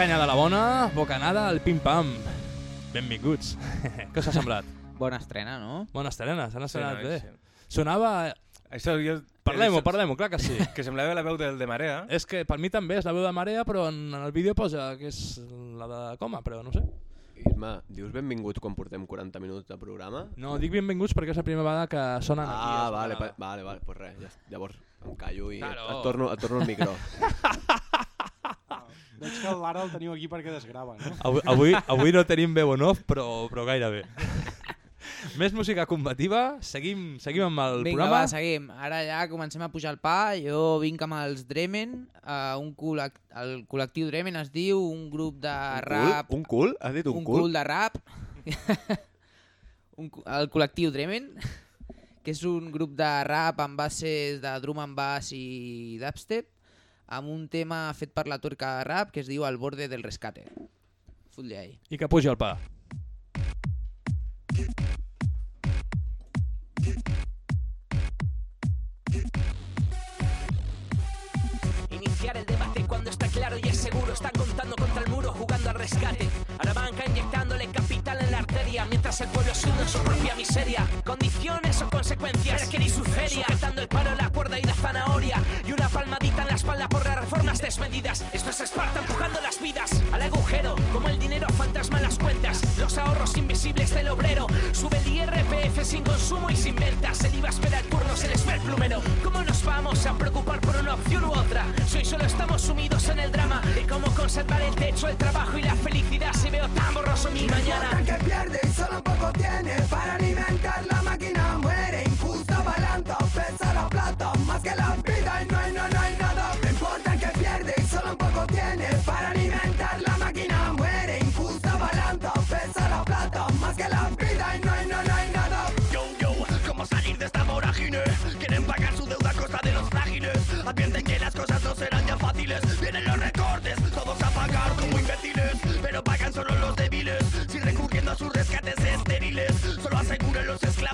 Canya de la bona, bocanada, el pim-pam. Benvinguts. Què us ha semblat?
Bona estrena, no?
Bona estrena, s'han estrenat
Sí,
bé.
no,
Sonava...
Això jo...
Parlem-ho, parlem-ho, clar que sí.
Que semblava la veu del de Marea.
És que per mi també és la veu de Marea, però en el vídeo posa que és la de Coma, però no sé.
Isma, dius benvinguts quan portem 40 minuts de programa?
No, dic benvinguts perquè és la primera vegada que sonen aquí.
Ah, vale, pa, vale, vale, pues res, ja, llavors em callo i
Claro.
et, torno, et torno el micro.
Veig que l'ara el teniu aquí perquè desgrava, no?
Avui, avui, avui no tenim veu en off, però, però gairebé. Més música combativa, seguim, seguim amb el
Vinga,
programa.
va, seguim. Ara ja comencem a pujar el pa. Jo vinc amb els Dremen. Uh, un col·lec el col·lectiu Dremen es diu, un grup de rap...
Un cul? Has dit un,
un
cul?
cul de rap. un, el col·lectiu Dremen, que és un grup de rap amb bases de drum and bass i dubstep, amb un tema fet per la turca de rap que es diu Al borde del rescate. Fot-li ahí.
I que pugi el pa.
luchando contra el muro, jugando al rescate. A la banca inyectándole capital en la arteria, mientras el pueblo se hunde en su propia miseria. Condiciones o consecuencias, que su feria. Sujetando el palo, la cuerda y la zanahoria. Y una palmadita en la espalda por las reformas desmedidas. Esto es Esparta empujando las vidas al agujero, como el dinero fantasma las cuentas. Los ahorros invisibles del obrero. Sube el IRPF sin consumo y sin ventas. El IVA espera el turno, se les ve el plumero. ¿Cómo nos vamos a preocupar por una opción u otra? Si hoy solo estamos sumidos en el drama de cómo conservar el techo, el trabajo y la felicidad. Si veo tan borroso mi mañana.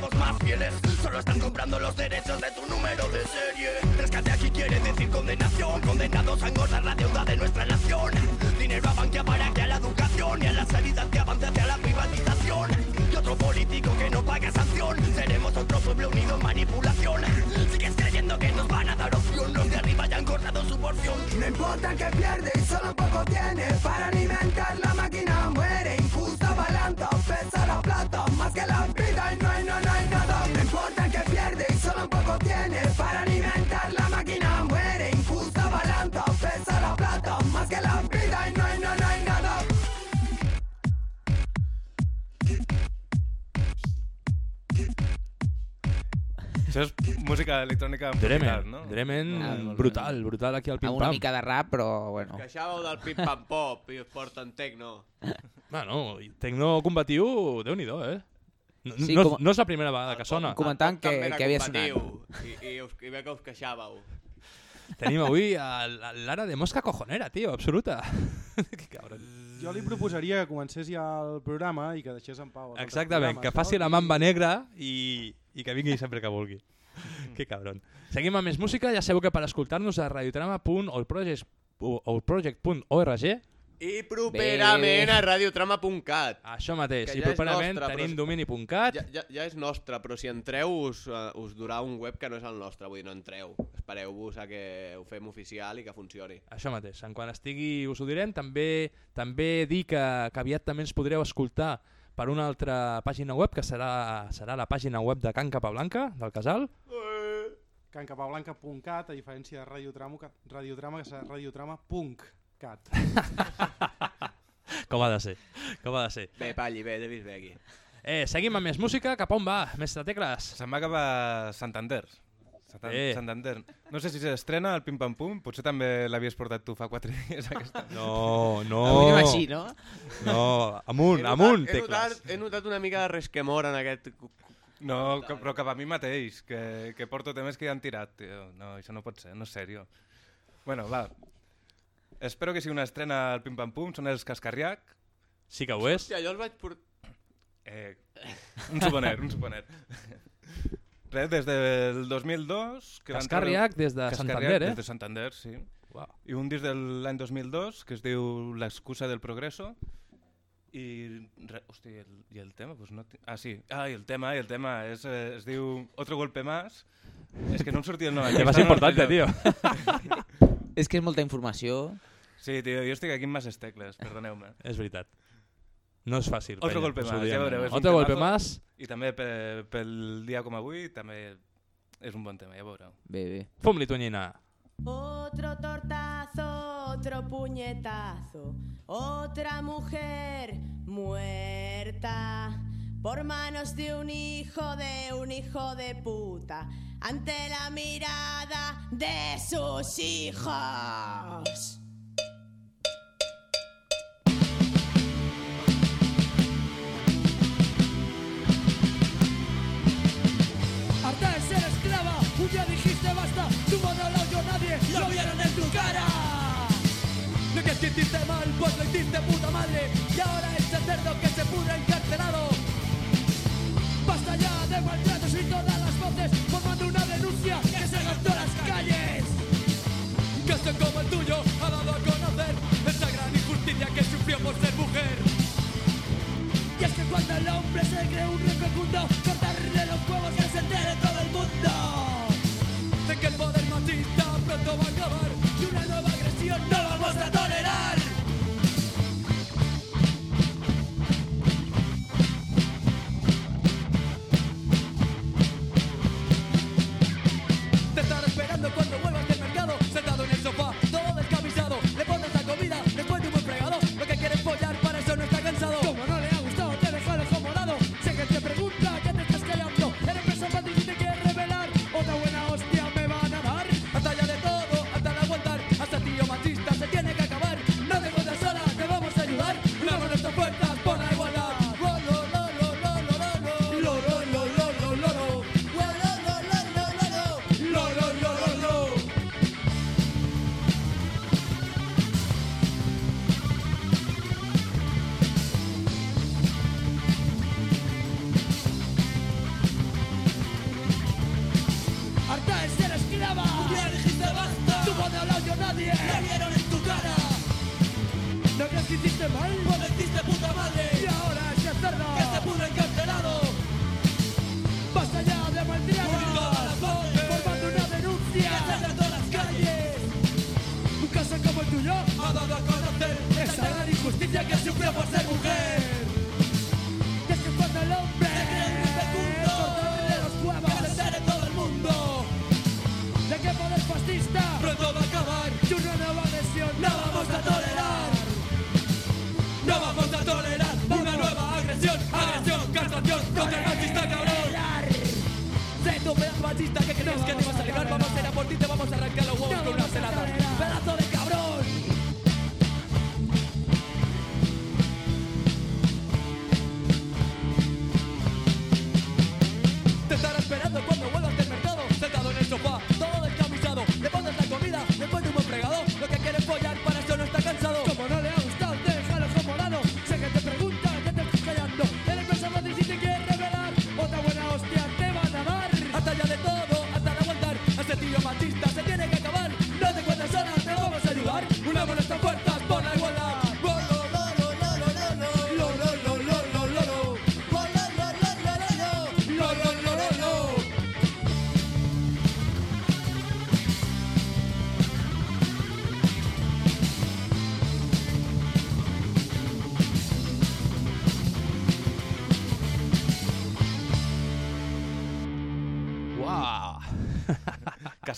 Más
fieles. Solo están comprando los derechos de tu número de serie. Rescate aquí quiere decir condenación. Condenados a engordar la deuda de nuestra nación. Dinero a banquea para que a la educación Y a la sanidad que avance hacia la privatización. Y otro político que no paga sanción. Seremos otro pueblo unido en manipulación. Sigues creyendo que nos van a dar opción. Los de arriba ya han cortado su porción.
No importa que pierde y solo poco tiene para alimentar
Això és música electrònica en
Dremen,
no?
Dremen,
Ah,
brutal, brutal aquí al
Amb una
pim-pam.
mica de rap, però bueno.
Queixàveu del pim-pam-pop i us porten tecno.
Bueno, i tecno combatiu, déu nhi eh? No,
Sí,
no,
com-
no és la primera vegada que sona.
Comentant que, que havia sonat.
I, i, us, I que us queixàveu.
Tenim avui a l'ara de mosca cojonera, tio, absoluta. que cabron.
Jo li proposaria que comencés ja el programa i que deixés en pau.
Exactament, que faci
no?
la mamba negra i, i que vingui sempre que vulgui. que cabron. Seguim amb més música, ja sabeu que per escoltar-nos a radiotrama.allproject.org
I properament a radiotrama.cat.
Això mateix,
Que
i
ja és
properament
nostre,
tenim
però-
domini.cat.
Ja, ja, ja és nostre, però si entreu us, uh, us durà un web que no és el nostre, vull dir, no entreu. Espereu-vos a que ho fem oficial i que funcioni.
Això mateix, en quan estigui us ho direm, també també dir que, que aviat també ens podreu escoltar per una altra pàgina web, que serà, serà la pàgina web de Can Capablanca, del Casal.
cancapablanca.cat, a diferència de Radiotrama, que- Radiotrama que serà radiotrama.cat.
Com ha de ser, com ha de ser.
Bé, Palli, bé, David, bé aquí.
Eh, seguim amb més música, cap on va, mestre Tecles?
Se'n va cap a Santander. Santan
Eh.
Santander. No sé si s'estrena el Pim Pam Pum, potser també l'havies portat tu fa 4 dies aquesta.
No, no.
Avui així, no?
No, amunt,
He notat-
amunt,
he notat,
Tecles.
he notat una mica de resquemor en aquest...
No, que, però cap a mi mateix, que, que porto temes que ja han tirat, tio. No, això no pot ser, no és sèrio. Bueno, va. Espero que sigui una estrena al Pim Pam Pum, són els Cascarriac.
Sí que ho és.
Hòstia, jo els vaig portar...
Eh, un suponer, un suponer. Res, des del 2002... Que
Cascarriac
treure-
des de
Cascarriac
Santander, eh?
Des de Santander, sí.
Uau.
I un disc de l'any 2002 que es diu L'excusa del progreso. I, re, hosti, el, i el tema? Pues no ah, sí. Ah, i el tema, i el tema és, eh, es diu Otro golpe más. És que no em sortia el nom.
El tema és importante, tio.
És que és molta informació.
Sí, tio, jo estic aquí amb masses tecles, perdoneu-me.
És veritat. No és fàcil.
Otro
penya,
golpe más, ja veureu. És un
Otro golpe
temazo.
más.
I també pe, pel dia com avui també és un bon tema, ja veureu.
Bé, bé.
Fum-li, Tonyina.
Otro tortazo, otro puñetazo, otra mujer muerta por manos de un hijo de un hijo de puta ante la mirada de sus hijos.
lo vieron en tu cara. No que hiciste mal, pues lo hiciste puta madre. Y ahora el cerdo que se pudre encarcelado. Basta ya de maltratos y todas las voces formando una denuncia que se gastó las calles. Caso como el tuyo ha dado a conocer esta gran injusticia que sufrió por ser mujer. Y es que cuando el hombre se cree un recocundo, cortarle los huevos que se entere todo el mundo. De que el poder fascista pronto va a acabar y una nueva agresión no vamos a tolerar.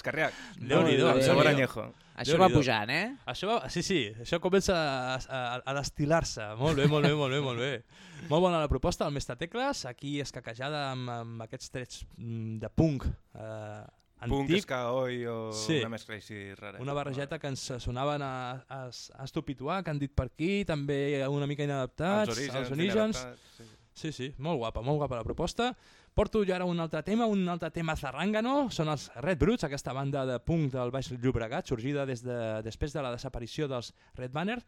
escarriac.
Déu-n'hi-do.
Eh? Sabor añejo.
Això va pujant, eh?
Això va... Sí, sí, això comença a, a, a destilar-se. Molt bé, molt bé, molt bé, molt bé. molt bona la proposta del Mestre Tecles, aquí escaquejada amb, amb aquests trets mm, de punk eh,
Punk, esca, oi, o
sí.
una mescla així rara.
Una barrejeta que ens sonaven a, a, a estupituar, que han dit per aquí, també una mica inadaptats,
Els orígens.
Els orígens.
Sí,
sí, molt guapa, molt guapa la proposta. Porto jo ara un altre tema, un altre tema zarrangano, són els Red Bruts, aquesta banda de punk del Baix Llobregat, sorgida des de, després de la desaparició dels Red Banner,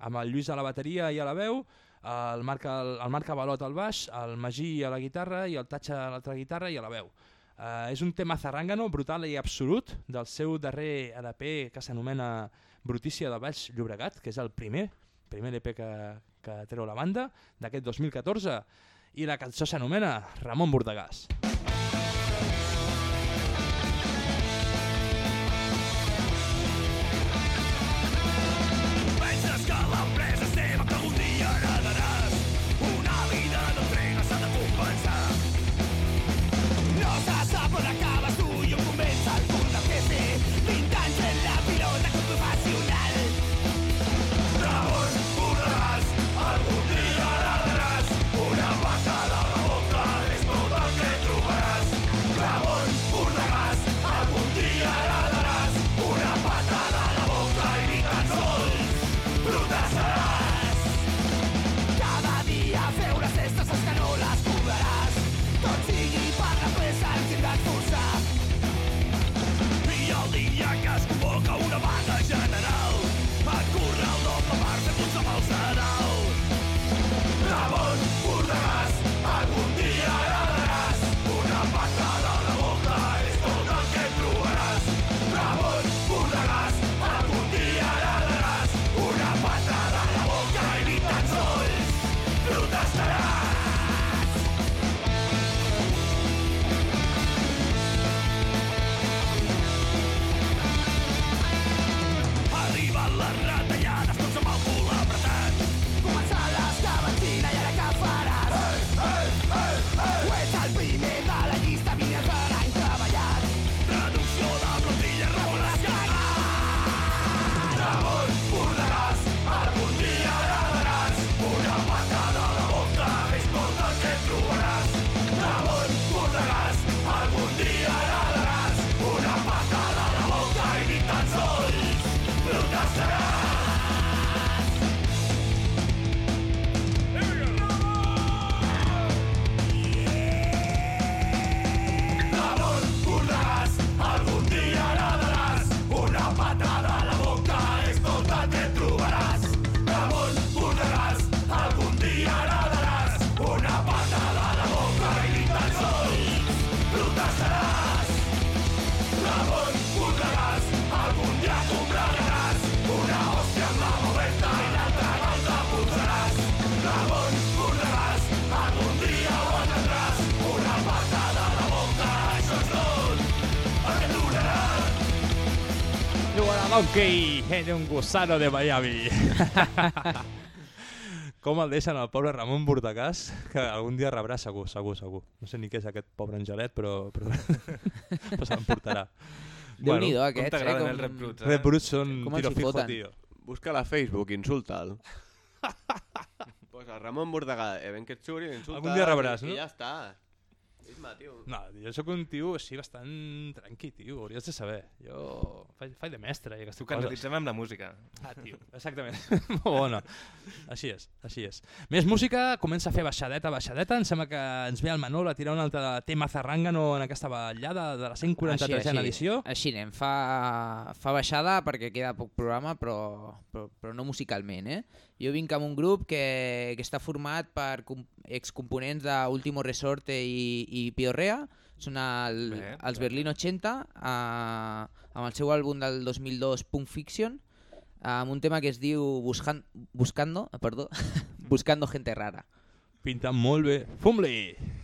amb el Lluís a la bateria i a la veu, el Marc, el, el Marc Avalot al baix, el Magí a la guitarra i el Tatxa a l'altra guitarra i a la veu. Uh, és un tema zarrangano, brutal i absolut, del seu darrer LP que s'anomena Brutícia de Baix Llobregat, que és el primer, primer LP que, que treu la banda, d'aquest 2014 i la cançó s'anomena Ramon Bordegàs.
Ramon Bordegàs.
Jugarà Donkey en un gusano de Miami. Com el deixen el pobre Ramon Bordacàs, que algun dia rebrà segur, segur, segur. No sé ni què és aquest pobre angelet, però, però, però se l'emportarà.
Déu-n'hi-do, aquests,
com t'agraden
eh,
els
com-
Red Bruts,
Red Bruts són
Com
tiro fijo,
foten.
tio.
Busca-la a Facebook, insulta'l. Posa Ramon Bordagà, eh, ben que et suri, insulta.
Algun dia rebràs, no?
I ja està. Isma, tio.
No, jo sóc un tio així bastant tranqui, tio, hauries de saber. Jo faig, faig de mestre i aquestes
Tu
coses.
canalitzem amb la música.
Ah, tio, exactament. Molt bona. Així és, així és. Més música, comença a fer baixadeta, baixadeta. Em sembla que ens ve el Manol a tirar un altre tema zarrangano en aquesta ballada de la 143a edició.
Així anem, fa, fa baixada perquè queda poc programa, però, però, però no musicalment. Eh? Jo vinc amb un grup que, que està format per com, excomponents d'Último Resorte i, i Piorrea, són el,
Bé,
els Berlin 80, eh, amb el seu àlbum del 2002, Punk Fiction, amb un tema que es diu Buscan, Buscando, eh, perdó, Buscando Gente Rara.
Pinta molt bé. Fum-li!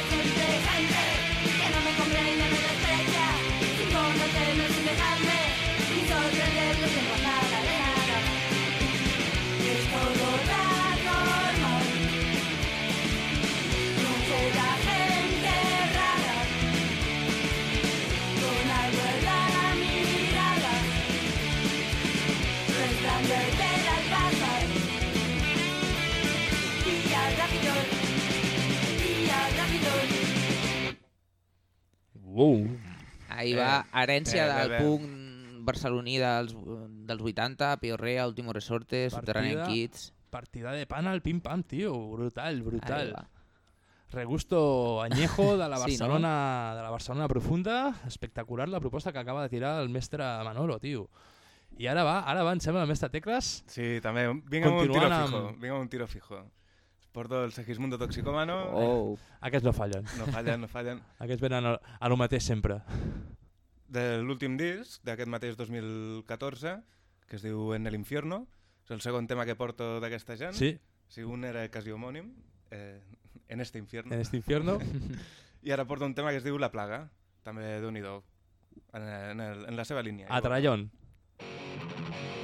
Uou.
Ahí va, herència
eh, bé,
del
bé.
punk barceloní dels, dels 80, Piorrea, Último Resorte, Subterranean Kids...
partida de pana al pim-pam, tio. Brutal, brutal. Regusto añejo de la
Sí, no?
Barcelona, de la Barcelona profunda. Espectacular la proposta que acaba de tirar el mestre Manolo, tio. I ara va, ara va, em sembla, el mestre Tecles.
Sí, també. Vinc amb un tiro fijo. Vinc amb un tiro fijo. Porto el Segismundo Toxicomano.
Oh.
Aquests no fallen.
No fallen, no fallen.
Aquests venen a, a lo mateix sempre.
De l'últim disc, d'aquest mateix 2014, que es diu En el infierno. És el segon tema que porto d'aquesta gent.
Sí.
Sí, un era quasi homònim, eh, En este infierno.
En este infierno.
I ara porto un tema que es diu La plaga, també d'un do en, en, el, en la seva línia.
A Trallón.
Día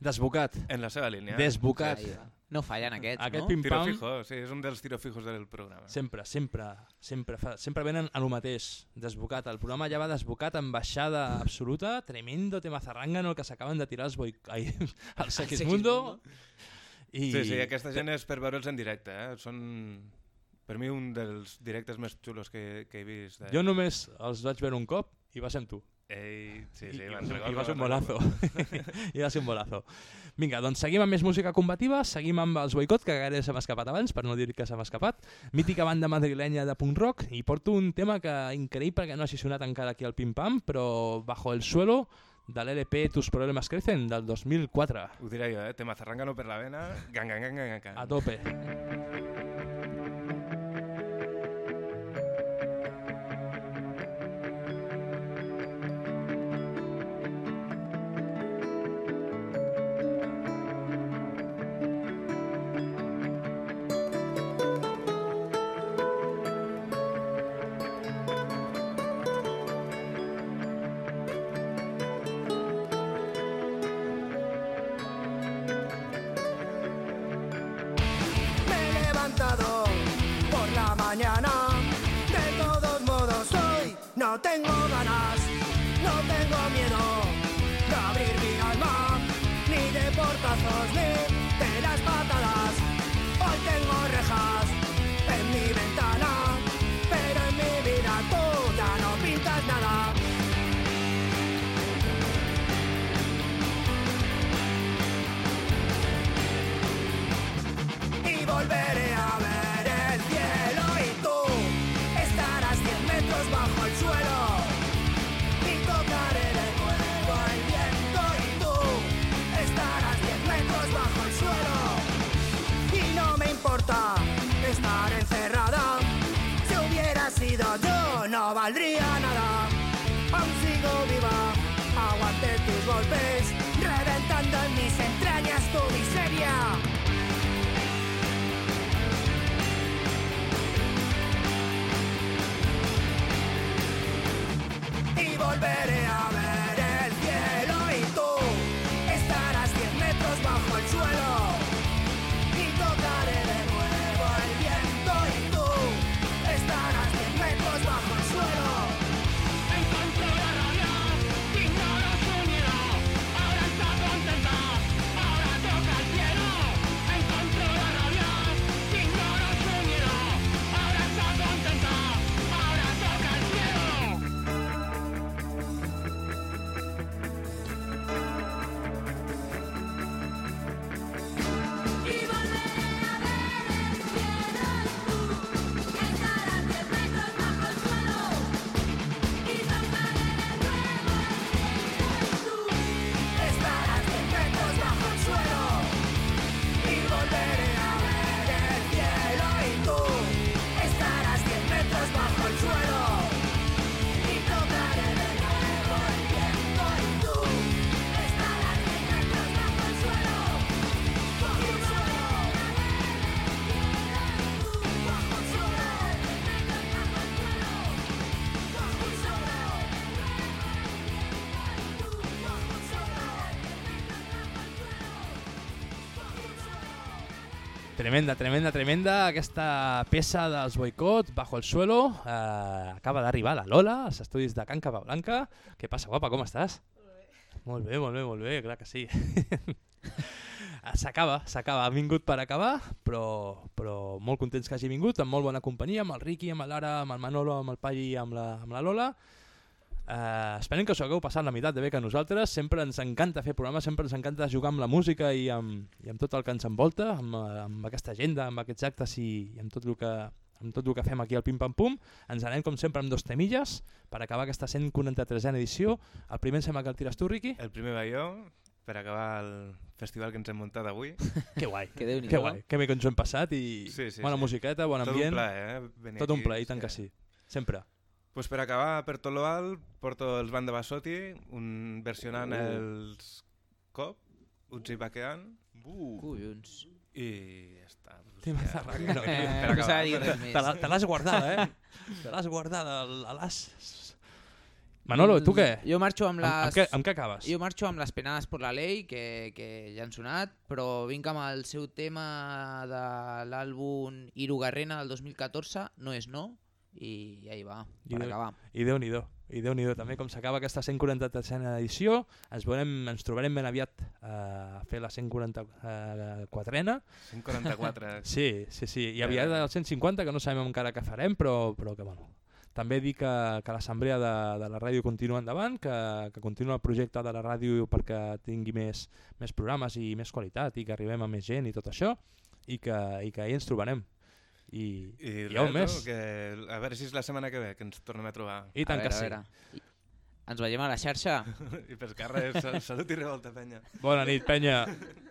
Desbocat.
En la seva línia.
Desbocat.
Sí.
No fallen aquests,
Aquest
no?
Tiro fijo, sí, és un dels tiro fijos del programa.
Sempre, sempre, sempre, fa, sempre venen a lo mateix, desbocat. El programa ja va desbocat en baixada absoluta, tremendo tema zarrangano el que s'acaben de tirar els boi... Ai, el Segismundo. I...
Sí, sí, aquesta gent és per veure'ls en directe, eh? Són, per mi, un dels directes més xulos que, que he vist. De...
Jo només els vaig veure un cop i va ser amb tu.
Ei, sí,
I,
sí,
i,
me'n
i
recordo,
va ser un bolazo. I va ser un bolazo. Vinga, doncs seguim amb més música combativa, seguim amb els boicot, que gairebé se m'ha escapat abans, per no dir que se m'ha escapat. Mítica banda madrilenya de punk rock, i porto un tema que increïble que no hagi sonat encara aquí al Pim Pam, però Bajo el suelo, de l'LP Tus problemas crecen, del 2004.
Ho diré jo, eh? Tema zarrangano per la vena, gang, gang, gang, gang, gang.
A tope.
En mis entrañas tu miseria. Y volveré a ver
Tremenda, tremenda, tremenda aquesta peça dels boicot, Bajo el suelo. Eh, acaba d'arribar la Lola, als estudis de Can Capablanca. Què passa, guapa, com estàs? Molt bé, molt bé, molt bé, clar que sí. S'acaba, s'acaba. Ha vingut per acabar, però, però molt contents que hagi vingut, amb molt bona companyia, amb el Riqui, amb l'Ara, amb el Manolo, amb el Palli i amb la, amb la Lola. Uh, esperem que us hagueu passat la meitat de bé que nosaltres. Sempre ens encanta fer programes, sempre ens encanta jugar amb la música i amb, i amb tot el que ens envolta, amb, eh, amb aquesta agenda, amb aquests actes i, i amb, tot el que, amb tot el que fem aquí al Pim Pam Pum. Ens anem com sempre amb dos temilles per acabar aquesta 143a edició. El primer em sembla que el tires tu, Riqui.
El primer va jo, per acabar el festival que ens hem muntat avui.
Que guai,
Que Déu-n'hi-do.
que guai, que bé que ens ho hem passat i
Sí, sí,
bona
sí.
musiqueta, bon
Tot un
ambient.
plaer, eh, venir
Tot un
aquí,
plaer, i tant
sí.
que sí. Sempre.
Pues per acabar, per tot lo alt, porto els Banda Basotti, un, versionant
Uh.
els Cop, Utsi Baquean,
uh.
Collons.
i ja està. Pues acabar.
No s'ha de dir res més.
Te l'has guardada, eh? Te l'has guardada, a l'as.
Manolo, tu què?
Jo marxo amb
Amb-
les...
amb què- amb què acabes?
Jo marxo amb les penades per la llei, que, que ja han sonat, però vinc amb el seu tema de l'àlbum Irugarrena del 2014, No és no, i ahí va,
I
per
Déu-
acabar.
I Déu-n'hi-do. I déu nhi també com s'acaba aquesta 143a edició. Ens, veurem, ens trobarem ben aviat eh, a fer la 144a.
144.
Sí, sí, sí. I
Ja,
aviat
ja.
el 150, que no sabem encara què farem, però, però que bueno. També dir que, que l'assemblea de, de la ràdio continua endavant, que, que continua el projecte de la ràdio perquè tingui més, més programes i més qualitat i que arribem a més gent i tot això i que, i que ahir ens trobarem. I,
I
hi ha un
res,
mes.
no? que, a veure si és la setmana que ve que ens tornem a trobar.
I tant
A
que
veure,
sí.
a veure. I- Ens veiem a la xarxa.
I per que res, sal- salut i revolta, penya.
Bona nit, penya.